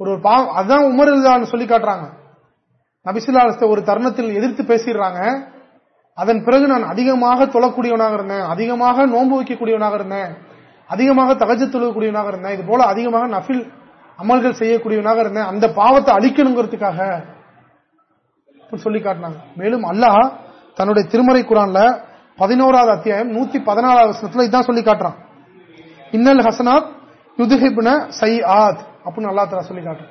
ஒரு பாவம் அதுதான் உமர் சொல்லி காட்டுறாங்க. நபிசுல்லா ஒரு தருணத்தில் எதிர்த்து பேசிடுறாங்க. அதன் பிறகு நான் அதிகமாக தொழக்கூடியவனாக இருந்தேன் அதிகமாக நோன்பு வைக்கக்கூடியவனாக இருந்தேன் அதிகமாக தகஜ தொழக்கூடியவனாக இருந்தேன் இது போல அதிகமாக நஃபில் அமல்கள் செய்யக்கூடியவனாக இருந்தேன் அந்த பாவத்தை அழிக்கணுங்கிறதுக்காக சொல்லி காட்டினாங்க மேலும் அல்லாஹ் தன்னுடைய திருமறை குரான்ல பதினோராவது அத்தியாயம் நூத்தி பதினாலாவது வருஷத்துல இதான் சொல்லி காட்டுறான். இன்னல் ஹசனாத் யுதுஹிப்ன சை ஆத் அப்படின்னு அல்லா தலா சொல்லி காட்டுறான்.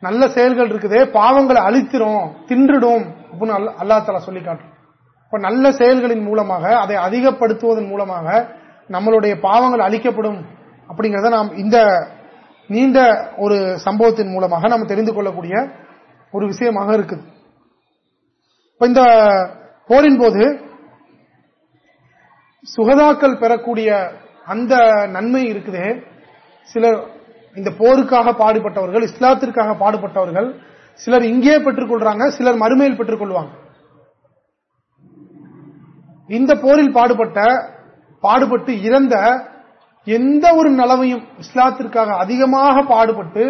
நல்ல செயல்கள் இருக்குதே பாவங்களை அழித்திரும் தின்றுடும் அப்படின்னு அல்லா தலா சொல்லி காட்டுறோம் இப்ப நல்ல செயல்களின் மூலமாக அதை அதிகப்படுத்துவதன் மூலமாக நம்மளுடைய பாவங்கள் அழிக்கப்படும் அப்படிங்கறத நாம் இந்த நீண்ட ஒரு சம்பவத்தின் மூலமாக நாம் தெரிந்து கொள்ளக்கூடிய ஒரு விஷயமாக இருக்குது. இப்ப இந்த போரின் போது சுகதாக்கள் பெறக்கூடிய அந்த நன்மை இருக்குதே. சிலர் இந்த போருக்காக பாடுபட்டவர்கள் இஸ்லாத்திற்காக பாடுபட்டவர்கள் சிலர் இங்கே பெற்றுக் கொள்றாங்க சிலர் மறுமையில் பெற்றுக் கொள்வாங்க. இந்த போரில் பாடுபட்ட பாடுபட்டு இறந்த எந்த ஒரு நலவையும் இஸ்லாத்திற்காக அதிகமாக பாடுபட்டு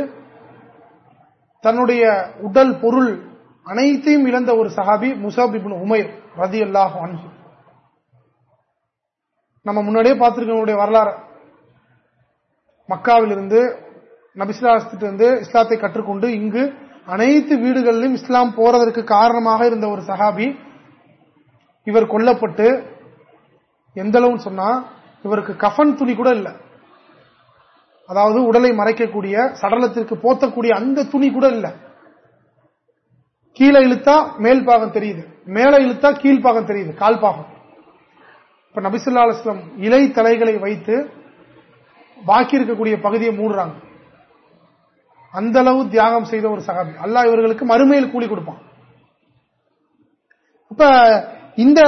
தன்னுடைய உடல் பொருள் அனைத்தையும் இழந்த ஒரு சஹாபி முசாப் இப்னு உமைர் ரதி அல்லாஹ் அன்ஹு. நம்ம முன்னாடியே பார்த்திருக்கவங்களுடைய வரலாறு. மக்காவிலிருந்து நபிஸ்லாஸ்திட்டு இஸ்லாத்தை கற்றுக்கொண்டு இங்கு அனைத்து வீடுகளிலும் இஸ்லாம் போறதற்கு காரணமாக இருந்த ஒரு சஹாபி இவர் கொல்லப்பட்டு எந்த அளவுன்னு சொன்னா இவருக்கு கஃன் துணி கூட இல்லை. அதாவது உடலை மறைக்கக்கூடிய சடலத்திற்கு போத்தக்கூடிய அந்த துணி கூட இல்லை. கீழே இழுத்தா மேல் பாகம் தெரியுது. மேலே இழுத்தா கீழ்பாகம் தெரியுது கால் பாகம். இப்ப நபிசுல்லா அலுவலம் இலை தலைகளை வைத்து பாக்கி இருக்கக்கூடிய பகுதியை மூடுறாங்க. அந்த அளவு தியாகம் செய்த ஒரு சகாபி. அல்லாஹ் இவர்களுக்கு மறுமையில் கூலி கொடுப்பான். இப்ப இந்த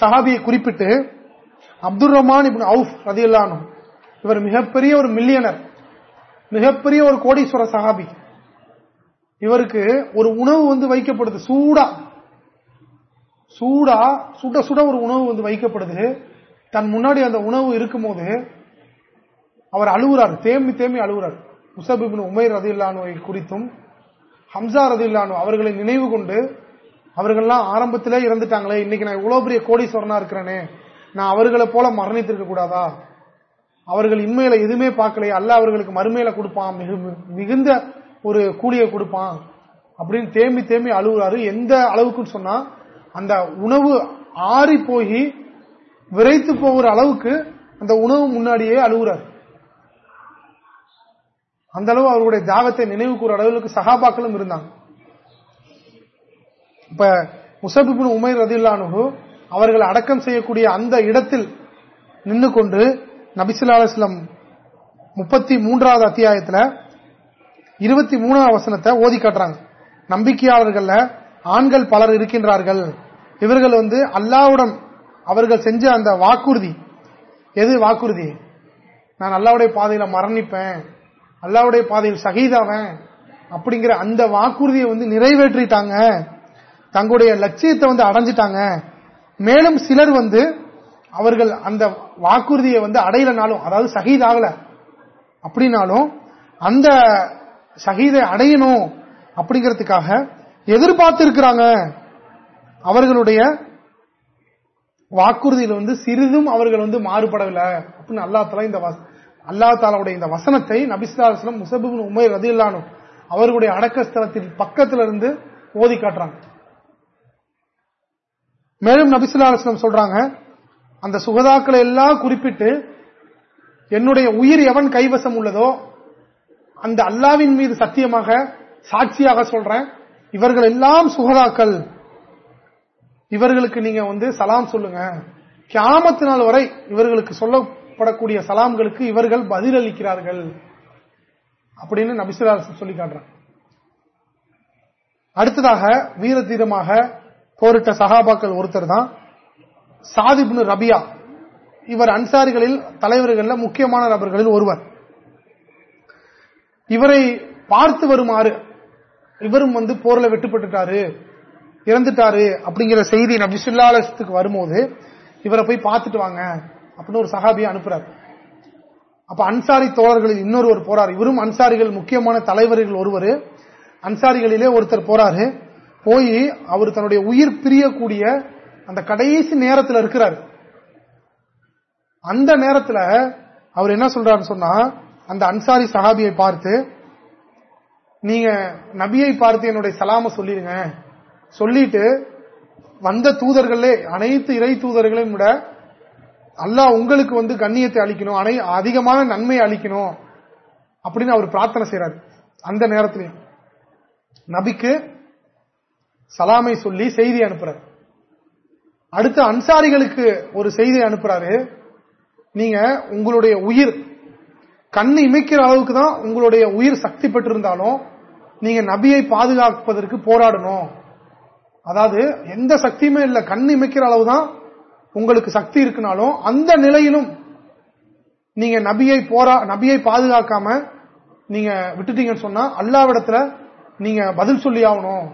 சஹாபியை குறிப்பிட்டு அப்துல் ரஹ்மான் இப்ப அவுஃப் ரதியுல்லானும் இவர் மிகப்பெரிய ஒரு மில்லியனர் மிகப்பெரிய ஒரு கோடீஸ்வர சஹாபி இவருக்கு ஒரு உணவு வந்து வைக்கப்படுது சூடா. சூடா சுட சுட ஒரு உணவு வந்து வைக்கப்படுது. தன் முன்னாடி அந்த உணவு இருக்கும் போது அவர் அழுகுறார். தேம்பி தேம்பி அழுகுறார். முசபிபின் உமைர் ரதில்லானுவை குறித்தும் ஹம்சா ரதில்லானு அவர்களை நினைவு கொண்டு அவர்கள்லாம் ஆரம்பத்திலே இறந்துட்டாங்களே இன்னைக்கு நான் இவ்வளவு பெரிய கோடீஸ்வரனா இருக்கிறேனே நான் அவர்களை போல மரணித்திருக்க கூடாதா? அவர்கள் இன்மையில எதுவுமே பார்க்கலையே அல்ல அவர்களுக்கு மறுமையில கொடுப்பான் மிகுந்த ஒரு கூலியை கொடுப்பான் அப்படின்னு தேம்பி தேம்பி அழுகுறாரு. எந்த அளவுக்குன்னு சொன்னா அந்த உணவு ஆறி போய் விரைத்து போகிற அளவுக்கு அந்த உணவு முன்னாடியே அழுகுறார். அந்த அளவு அவருடைய தியாகத்தை நினைவு கூற அளவுக்கு சகாபாக்களும் இருந்தாங்க. இப்ப முசபிபின் உமைர் ரதில்லானு அவர்கள் அடக்கம் செய்யக்கூடிய அந்த இடத்தில் நின்று கொண்டு நபிசுல்லா அலுவலம் முப்பத்தி மூன்றாவது அத்தியாயத்தில் இருபத்தி மூணாவது வசனத்தை ஓதி காட்டுறாங்க. நம்பிக்கையாளர்கள் ஆண்கள் பலர் இருக்கின்றார்கள். இவர்கள் வந்து அல்லாவுடன் அவர்கள் செஞ்ச அந்த வாக்குறுதி. எது வாக்குறுதி? நான் அல்லாவுடைய பாதையில மரணிப்பேன். அல்லாவுடைய பாதையில் சகிதாவேன். அப்படிங்கிற அந்த வாக்குறுதியை வந்து நிறைவேற்றிட்டாங்க. தங்களுடைய லட்சியத்தை வந்து அடைஞ்சிட்டாங்க. மேலும் சிலர் வந்து அவர்கள் அந்த வாக்குறுதியை வந்து அடையலனாலும் அதாவது சகித் ஆகல அப்படின்னாலும் அந்த சகிதை அடையணும் அப்படிங்கிறதுக்காக எதிர்பார்த்து இருக்கிறாங்க அவர்களுடைய வாக்குறுதியில் வந்து சிறிதும் அவர்கள் வந்து மாறுபடவில்லை. அப்படின்னு அல்லா தலா இந்த அல்லா தாலாவுடைய இந்த வசனத்தை நபிசுல்லாஸ்லம் முசபு உமை ரதில்லானு அவர்களுடைய அடக்கஸ்தலத்தின் பக்கத்துல இருந்து ஓதி காட்டுறாங்க. மேலும் நபிசுல்லாஸ்லம் சொல்றாங்க அந்த சுகதாக்களை எல்லாம் குறிப்பிட்டு என்னுடைய உயிர் எவன் கைவசம் உள்ளதோ அந்த அல்லாவின் மீது சத்தியமாக சாட்சியாக சொல்றேன். இவர்கள் எல்லாம் சுகதாக்கள். இவர்களுக்கு நீங்க வந்து சலாம் சொல்லுங்க. கியாமத்து நாள் வரை இவர்களுக்கு சொல்லப்படக்கூடிய சலாம்களுக்கு இவர்கள் பதிலளிக்கிறார்கள். அப்படின்னு நபிசுல்லா சொல்லி காட்டுறாங்க. அடுத்ததாக வீர தீரமாக போரிட்ட சகாபாக்கள் ஒருத்தர் தான் சாதிப்னு ரபியா. இவர் அன்சாரிகளில் தலைவர்களில் முக்கியமான நபர்களில் ஒருவர். இவரை பார்த்து வருமாறு இவரும் வந்து போர்ல வெட்டுப்பட்டுட்டாரு. இறந்துட்டாரு அப்படிங்கிற செய்தி நபிசுல்லாலத்துக்கு வரும்போது இவரை போய் பார்த்துட்டு வாங்க அப்படின்னு ஒரு சகாபியை அனுப்புறாரு. அப்ப அன்சாரி தோழர்களில் இன்னொருவர் போறார். இவரும் அன்சாரிகள் முக்கியமான தலைவர்கள் ஒருவர். அன்சாரிகளிலே ஒருத்தர் போறாரு. போய் அவர் தன்னுடைய உயிர் பிரியக்கூடிய அந்த கடைசி நேரத்தில் இருக்கிறார். அந்த நேரத்தில் அவர் என்ன சொல்றாருன்னு சொன்னா அந்த அன்சாரி சஹாபியை பார்த்து நீங்க நபியை பார்த்து என்னுடைய சலாம சொல்லிருங்க. சொல்லிட்டு வந்த தூதர்களே அனைத்து இறை தூதர்களையும் விட அல்லாஹ் உங்களுக்கு வந்து கண்ணியத்தை அளிக்கணும் அனை அதிகமான நன்மை அளிக்கணும் அப்படின்னு அவர் பிரார்த்தனை செய்யறாரு அந்த நேரத்திலையும். நபிக்கு சலாமை சொல்லி செய்தி அனுப்புறாரு. அடுத்து அன்சாரிகளுக்கு ஒரு செய்தி அனுப்புறாரு. நீங்க உங்களுடைய உயிர் கண்ணு இமைக்கிற அளவுக்கு தான் உங்களுடைய உயிர் சக்தி பெற்றிருந்தாலும் நீங்க நபியை பாதுகாப்பதற்கு போராடணும். அதாவது எந்த சக்தியுமே இல்ல. கண் இமைக்கிற அளவு தான் உங்களுக்கு சக்தி இருக்குனாலும் அந்த நிலையிலும் நீங்க நபியை போரா நபியை பாதுகாக்காம நீங்க விட்டுட்டீங்கன்னு சொன்னா அல்லாவிடத்துல நீங்க பதில் சொல்லி ஆகணும்.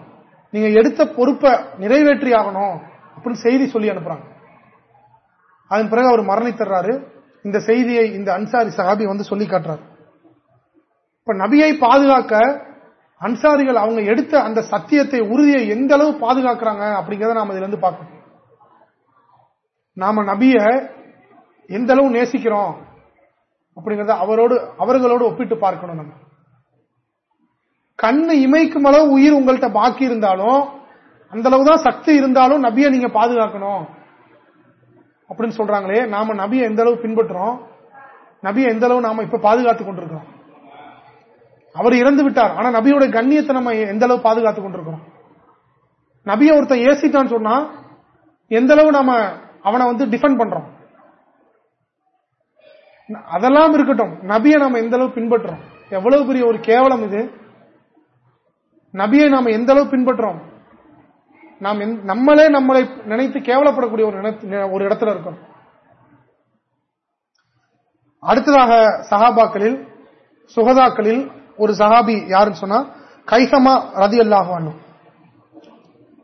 நீங்க எடுத்த பொறுப்பை நிறைவேற்றி ஆகணும் அப்படின்னு செய்தி சொல்லி அனுப்புறாங்க. அதன் பிறகு அவர் மரணித்தர்றாரு. இந்த செய்தியை இந்த அன்சாரி சஹாபி வந்து சொல்லி காட்டுறாரு. இப்ப நபியை பாதுகாக்க அன்சாரிகள் அவங்க எடுத்த அந்த சத்தியத்தை உறுதியை எந்த அளவு பாதுகாக்கிறாங்க அப்படிங்கறத நாம இதுல இருந்து பார்க்கணும் நாம நபிய எந்த அளவு நேசிக்கிறோம் அப்படிங்கறத அவரோடு அவர்களோடு ஒப்பிட்டு பார்க்கணும் நம்ம. கண்ணு இமைக்கும் அளவு உயிர் உங்கள்கிட்ட பாக்கி இருந்தாலும் அந்த அளவு தான் சக்தி இருந்தாலும் நபியை நீங்க பாதுகாக்கணும் அப்படின்னு சொல்றாங்களே நாம நபியை எந்த அளவு பின்பற்றுறோம்? நபியை எந்த அளவு நாம இப்ப பாதுகாத்துக் கொண்டிருக்கிறோம்? அவர் இறந்து விட்டார். ஆனா நபியோட கண்ணியத்தை நம்ம எந்த அளவு பாதுகாத்துக் கொண்டிருக்கிறோம்? நபியை ஒருத்தன் ஏசிட்டான்னு சொன்னா எந்த அளவு நாம அவனை வந்து டிஃபெண்ட் பண்றோம்? அதெல்லாம் இருக்கட்டும். நபியை நாம எந்த அளவு பின்பற்றோம் எவ்வளவு பெரிய ஒரு கேவலம் இது. நபியை நாம எந்த அளவு பின்பற்றுறோம்? நாம் நம்மளே நம்மளை நினைத்து கேவலப்படக்கூடிய ஒரு ஒரு இடத்துல இருக்கும் அடுத்ததாக சஹாபாக்களில் சுகதாக்களில் ஒரு சஹாபி யாருன்னு சொன்னா கைசமா ரதி அல்லாஹ்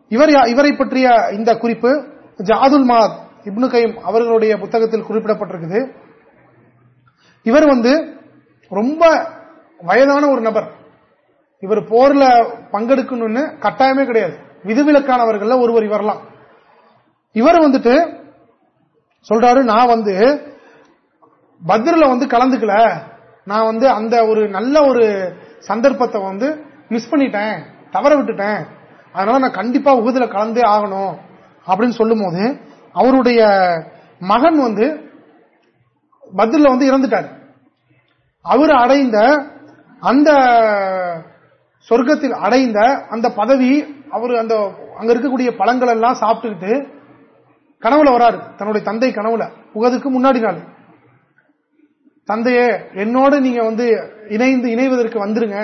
இவர் இவரை பற்றிய இந்த குறிப்பு ஜாதுல் மாத் இப்னு கைம் அவர்களுடைய புத்தகத்தில் குறிப்பிடப்பட்டிருக்குது. இவர் வந்து ரொம்ப வயதான ஒரு நபர். இவர் போர்ல பங்கெடுக்கணும்னு கட்டாயமே கிடையாது. விதிவிலக்கானவர்கள் ஒருவர் இவரலாம். இவர் வந்துட்டு சொல்றாரு நான் வந்து பத்ரில வந்து கலந்துக்கல. நான் வந்து அந்த ஒரு நல்ல ஒரு சந்தர்ப்பத்தை வந்து மிஸ் பண்ணிட்டேன். தவற விட்டுட்டேன். அதனால நான் கண்டிப்பா உகுதுல கலந்தே ஆகணும் அப்படின்னு சொல்லும் போது அவருடைய மகன் வந்து பதில வந்து இறந்துட்டார். அவர் அடைந்த அந்த சொர்க்கத்தில் அடைந்த அந்த பதவி அவர் அந்த அங்க இருக்கக்கூடிய பழங்கள் எல்லாம் சாப்பிட்டுக்கிட்டு கனவுல வராரு. தன்னுடைய தந்தை கனவுல. புகதுக்கு முன்னாடி நாள். தந்தையே என்னோட நீங்க வந்து இணைந்து இணைவதற்கு வந்துருங்க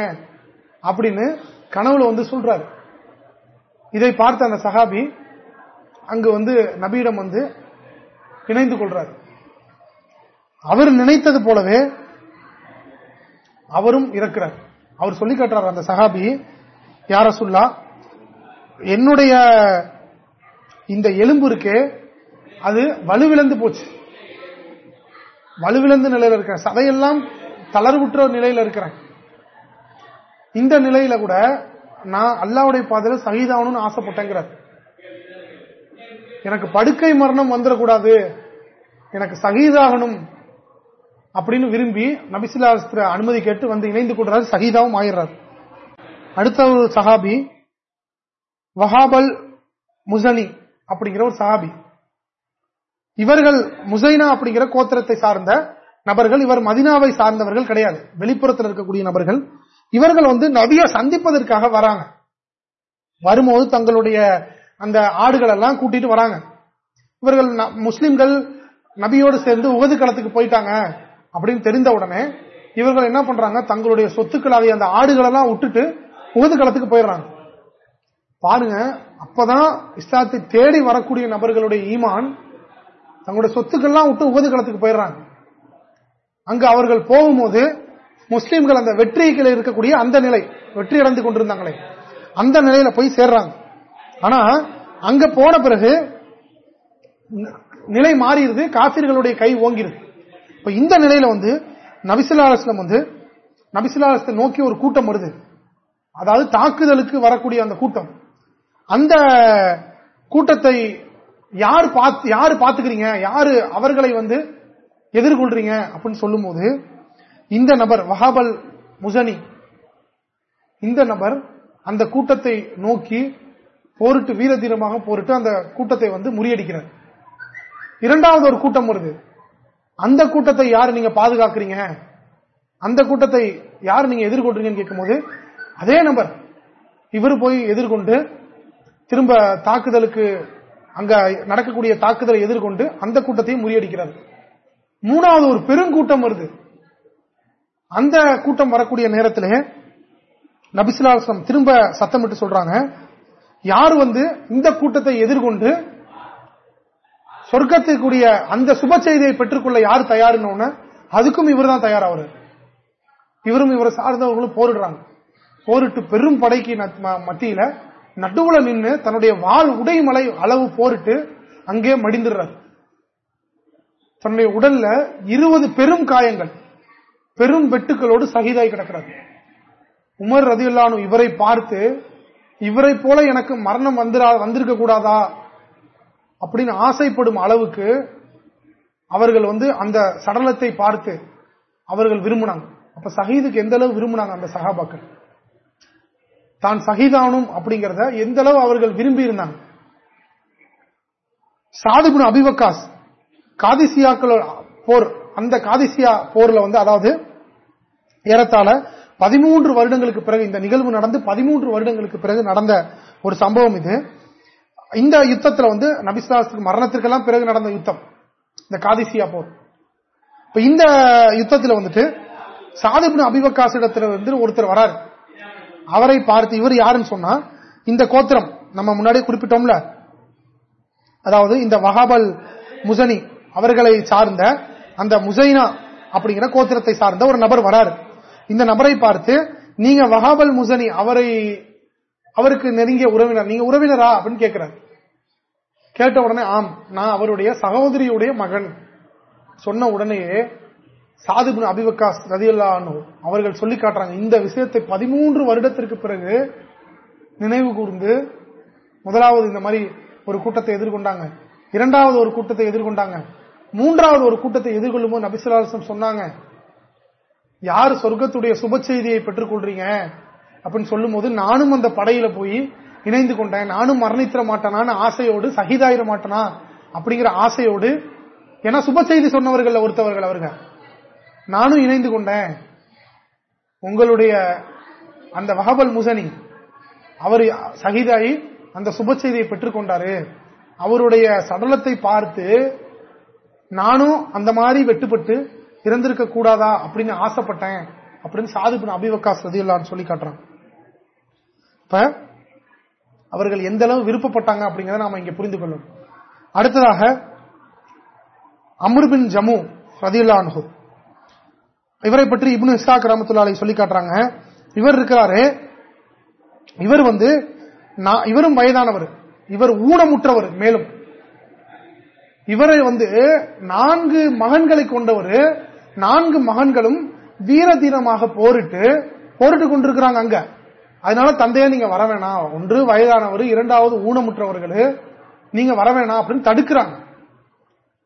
அப்படின்னு கனவுல வந்து சொல்றாரு. இதை பார்த்த அந்த சகாபி அங்கு வந்து நபியிடம் வந்து இணைந்து கொள்றாரு. அவர் நினைத்தது போலவே அவரும் இறக்கிறார். அவர் சொல்லி காட்டுறார் அந்த சகாபி யார சொல்லா என்னுடைய இந்த எலும்பு இருக்கே அது வலுவிழந்து போச்சு. வலுவிழந்த நிலையில இருக்க சதையெல்லாம் தளர்வுற்ற நிலையில இருக்கிறேன் இந்த நிலையில கூட நான் அல்லாவுடைய பாதையில சகிதாகணும்னு ஆசைப்பட்டேங்கிறார். எனக்கு படுக்கை மரணம் வந்துடக்கூடாது. எனக்கு சகிதாகணும் அப்படின்னு விரும்பி நபிசிலாஸ்திர அனுமதி கேட்டு வந்து இணைந்து கொள்றாரு சகிதாவும் ஆயிடுறார். அடுத்த ஒரு சஹாபி வஹாபல் முசனி அப்படிங்கிற ஒரு சஹாபி. இவர்கள் முசைனா அப்படிங்கிற கோத்திரத்தை சார்ந்த நபர்கள் இவர் மதினாவை சார்ந்தவர்கள் கிடையாது. வெளிப்புறத்தில் இருக்கக்கூடிய நபர்கள். இவர்கள் வந்து நபியை சந்திப்பதற்காக வராங்க. வரும்போது தங்களுடைய அந்த ஆடுகள் எல்லாம் கூட்டிட்டு வராங்க. இவர்கள் முஸ்லிம்கள் நபியோடு சேர்ந்து உகது களத்துக்கு போயிட்டாங்க அப்படின்னு தெரிந்த உடனே இவர்கள் என்ன பண்றாங்க? தங்களுடைய சொத்துக்களாகிய அந்த ஆடுகள் எல்லாம் விட்டுட்டு உகது களத்துக்கு போயிடுறாங்க. பாருங்க அப்பதான் இஸ்லாத்தை தேடி வரக்கூடிய நபர்களுடைய ஈமான் தங்களுடைய சொத்துக்கள்லாம் விட்டு உகது களத்துக்கு போயிடுறாங்க. அங்கு அவர்கள் போகும்போது முஸ்லீம்கள் அந்த வெற்றிகளை இருக்கக்கூடிய அந்த நிலை வெற்றி அடைந்து கொண்டிருந்தாங்களே. அந்த நிலையில போய் சேர்றாங்க. ஆனா அங்க போன பிறகு நிலை மாறிடுது காசிர்களுடைய கை ஓங்கிருது இப்ப இந்த நிலையில வந்து நபிசுல்லாஸ்லம் வந்து நபிசுல்லாஸ்லத்தை நோக்கி ஒரு கூட்டம் வருது. அதாவது தாக்குதலுக்கு வரக்கூடிய அந்த கூட்டம். அந்த கூட்டத்தை யார் பார்த்து யாரு பாத்துக்கிறீங்க? யாரு அவர்களை வந்து எதிர்கொள்றீங்க? அப்படின்னு சொல்லும் போது இந்த நபர் வஹாபல் முசனி இந்த நபர் அந்த கூட்டத்தை நோக்கி போரிட்டு வீர தீரமாக போரிட்டு அந்த கூட்டத்தை வந்து முறியடிக்கிறார். இரண்டாவது ஒரு கூட்டம் வருது. அந்த கூட்டத்தை யாரு நீங்க பாதுகாக்கிறீங்க? அந்த கூட்டத்தை யார் நீங்க எதிர்கொள்றீங்கன்னு கேட்கும்போது அதே நபர். இவர் போய் எதிர்கொண்டு திரும்ப தாக்குதலுக்கு அங்க நடக்கக்கூடிய தாக்குதலை எதிர்கொண்டு அந்த கூட்டத்தையும் முறியடிக்கிறார். மூணாவது ஒரு பெருங்கூட்டம் வருது. அந்த கூட்டம் வரக்கூடிய நேரத்தில் நபிசுலாசம் திரும்ப சத்தமிட்டு சொல்றாங்க யார் வந்து இந்த கூட்டத்தை எதிர்கொண்டு சொர்க்கத்துக்குரிய அந்த சுப செய்தியை பெற்றுக்கொள்ள யார் தயாருன்னு அதுக்கும் இவர் தான் தயாராவாரு. இவரும் இவரை சார்ந்தவர்களும் போரிடுறாங்க. போரிட்டு பெரும் படைக்கு மத்தியில நடுவுல நின்று தன்னுடைய வாழ் உடைமலை அளவு போரிட்டு அங்கே மடிந்துடுறார். தன்னுடைய உடல்ல இருபது பெரும் காயங்கள் பெரும் வெட்டுக்களோடு சகிதாய் கிடக்கிறார். உமர் ரதியுல்லானு இவரை பார்த்து இவரை போல எனக்கு மரணம் வந்துடா வந்திருக்க கூடாதா? அப்படின்னு ஆசைப்படும் அளவுக்கு அவர்கள் வந்து அந்த சடலத்தை பார்த்து அவர்கள் விரும்பினாங்க. அப்ப சஹீதுக்கு எந்த அளவு விரும்பினாங்க அந்த சகாபாக்கள்? தான் சகிதானும் அப்படிங்கறத எந்த அளவு அவர்கள் விரும்பி இருந்தாங்க சாதிபுன் அபிவக்காஸ் காதிசியாக்கள் போர் அந்த காதிசியா போர்ல வந்து அதாவது ஏறத்தாழ பதிமூன்று வருடங்களுக்கு பிறகு இந்த நிகழ்வு நடந்து பதிமூன்று வருடங்களுக்கு பிறகு நடந்த ஒரு சம்பவம் இது. இந்த யுத்தத்துல வந்து நபிஸ்லாசுக்கு மரணத்திற்கெல்லாம் பிறகு நடந்த யுத்தம் இந்த காதிசியா போர். இப்ப இந்த யுத்தத்தில் வந்துட்டு சாதிபின் அபிவகாசிடத்துல வந்து ஒருத்தர் வராரு. அவரை பார்த்து இவர் யாருன்னு சொன்னா இந்த கோத்திரம் நம்ம முன்னாடியே குறிப்பிட்டோம்ல. அதாவது இந்த வஹாபல் முசனி அவர்களை சார்ந்த அந்த முசைனா அப்படிங்கிற கோத்திரத்தை சார்ந்த ஒரு நபர் வராரு. இந்த நபரை பார்த்து நீங்க வஹாபல் முசனி அவரை அவருக்கு நெருங்கிய உறவினர் நீங்க உறவினரா அப்படின்னு கேட்கிறார் கேட்ட உடனே ஆம் நான் அவருடைய சகோதரியுடைய மகன். சொன்ன உடனேயே சாதிபின் அபிவக்காஸ் ரதியுல்லானு அவர்கள் சொல்லி காட்டுறாங்க இந்த விஷயத்தை பதிமூன்று வருடத்திற்கு பிறகு நினைவு கூர்ந்து முதலாவது இந்த மாதிரி ஒரு கூட்டத்தை எதிர்கொண்டாங்க இரண்டாவது ஒரு கூட்டத்தை எதிர்கொண்டாங்க மூன்றாவது ஒரு கூட்டத்தை எதிர்கொள்ளும் போது நபிசுல்லாசம் சொன்னாங்க யார் சொர்க்கத்துடைய சுப செய்தியை பெற்றுக்கொள்றீங்க அப்படின்னு சொல்லும் போது நானும் அந்த படையில போய் இணைந்து கொண்டேன் நானும் மரணித்திர மாட்டேனான்னு ஆசையோடு சகிதாயிர மாட்டேனா அப்படிங்கிற ஆசையோடு ஏன்னா சுப செய்தி சொன்னவர்கள் ஒருத்தவர்கள் அவர்கள் நானும் இணைந்து கொண்டேன். உங்களுடைய அந்த வகபல் முசனி அவர் சகிதாயி அந்த சுப செய்தியை பெற்றுக்கொண்டாரு அவருடைய சடலத்தை பார்த்து நானும் அந்த மாதிரி வெட்டுப்பட்டு இறந்திருக்க கூடாதா? அப்படின்னு ஆசைப்பட்டேன். அப்படின்னு சாதுபின் அபிவகாஸ் ரதியுல்லான்னு சொல்லி காட்டுறான் இப்ப அவர்கள் எந்த அளவு விருப்பப்பட்டாங்க அப்படிங்கறத நாம இங்க புரிந்து கொள்ளணும் அடுத்ததாக அமர்பின் ஜமு ரதியுல்லானு இவரை பற்றி இப்னு இஸ்ஹாக் ரமத்துல்லாலை சொல்லி காட்டுறாங்க. இவர் இருக்கிறாரு. இவர் வந்து இவரும் வயதானவர். இவர் ஊனமுற்றவர் மேலும். இவரை வந்து நான்கு மகன்களை கொண்டவர் நான்கு மகன்களும் வீர தீரமாக போரிட்டு போரிட்டு கொண்டிருக்கிறாங்க அங்க. அதனால தந்தையா நீங்க வர வேணாம் ஒன்று வயதானவர் இரண்டாவது ஊனமுற்றவர்கள். நீங்க வர வேணாம் அப்படின்னு தடுக்கிறாங்க.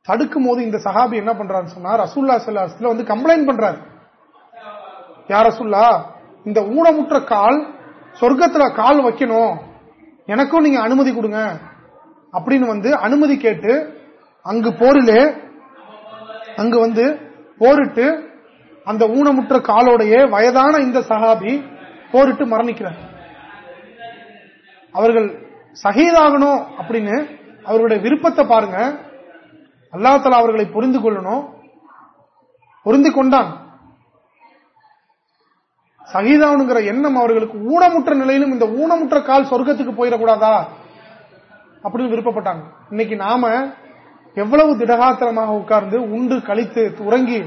தடுக்கும் போது இந்த சஹாபி என்ன பண்றாருன்னு சொன்னா ரசூல்லா சல்லாஸ்ல வந்து கம்ப்ளைண்ட் பண்றாரு. யார சொல்லா இந்த ஊனமுற்ற கால் சொர்க்கத்துல கால் வைக்கணும். எனக்கும் நீங்க அனுமதி கொடுங்க. அப்படின்னு வந்து அனுமதி கேட்டு அங்கு போரிலே அங்கு வந்து போரிட்டு அந்த ஊனமுற்ற காலோடைய வயதான இந்த சஹாபி போரிட்டு மரணிக்கிறார். அவர்கள் சகிதாகணும் அப்படின்னு அவர்களுடைய விருப்பத்தை பாருங்க. அல்லாத்தலா அவர்களை புரிந்து கொள்ளணும். புரிந்து கொண்டான். சகிதானுங்கிற எண்ணம் அவர்களுக்கு ஊனமுற்ற நிலையிலும் இந்த ஊனமுற்ற கால் சொர்க்கத்துக்கு போயிடக்கூடாதா? அப்படின்னு விருப்பப்பட்டாங்க. இன்னைக்கு நாம எவ்வளவு திடகாத்திரமாக உட்கார்ந்து உண்டு கழித்து உறங்கி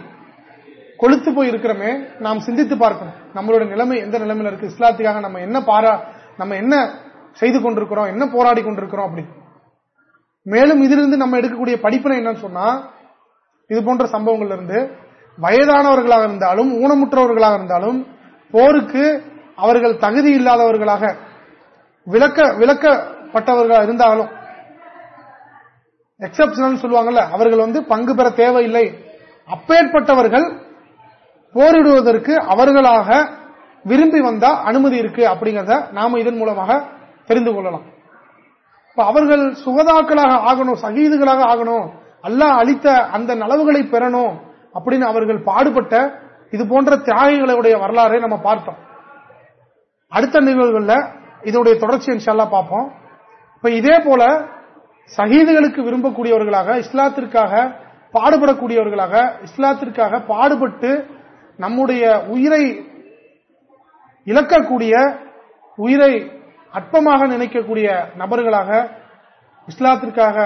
கொளுத்து போய் இருக்கிறோமே நாம் சிந்தித்து பார்க்கணும். நம்மளோட நிலைமை எந்த நிலைமையில இருக்கு? இஸ்லாத்துக்காக நம்ம என்ன பாரா நம்ம என்ன செய்து கொண்டிருக்கிறோம்? என்ன போராடி கொண்டிருக்கிறோம் அப்படி? மேலும் இதிலிருந்து நம்ம எடுக்கக்கூடிய படிப்பினை என்னன்னு சொன்னா இது போன்ற சம்பவங்கள்ல இருந்து வயதானவர்களாக இருந்தாலும் ஊனமுற்றவர்களாக இருந்தாலும் போருக்கு அவர்கள் தகுதி இல்லாதவர்களாக விளக்க விளக்கப்பட்டவர்களாக இருந்தாலும் எக்ஸப்ஷனல் சொல்லுவாங்கல்ல அவர்கள் வந்து பங்கு பெற தேவையில்லை. அப்பேற்பட்டவர்கள் போரிடுவதற்கு அவர்களாக விரும்பி வந்தா அனுமதி இருக்கு அப்படிங்கறத நாம இதன் மூலமாக தெரிந்து கொள்ளலாம். இப்ப அவர்கள் சுகதாக்களாக ஆகணும் சகீதுகளாக ஆகணும் அல்லாஹ் அளித்த அந்த நலவுகளை பெறணும் அப்படின்னு அவர்கள் பாடுபட்ட இது போன்ற தியாகிகளுடைய வரலாறை நம்ம பார்த்தோம். அடுத்த நிகழ்வுகள்ல இதனுடைய தொடர்ச்சி இன்ஷால்லா பார்ப்போம். இப்ப இதே போல சகீதுகளுக்கு விரும்பக்கூடியவர்களாக இஸ்லாத்திற்காக பாடுபடக்கூடியவர்களாக இஸ்லாத்திற்காக பாடுபட்டு நம்முடைய உயிரை இழக்கக்கூடிய உயிரை அற்பமாக நினைக்கக்கூடிய நபர்களாக இஸ்லாத்திற்காக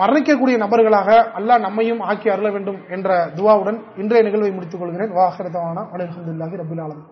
மரணிக்கக்கூடிய நபர்களாக அல்லாஹ் நம்மையும் ஆக்கி அருள வேண்டும் என்ற துவாவுடன் இன்றைய நிகழ்வை முடித்துக் கொள்கிறேன். வாஹரதான அலமதுல்லாஹி ரபுல் ஆலமின்.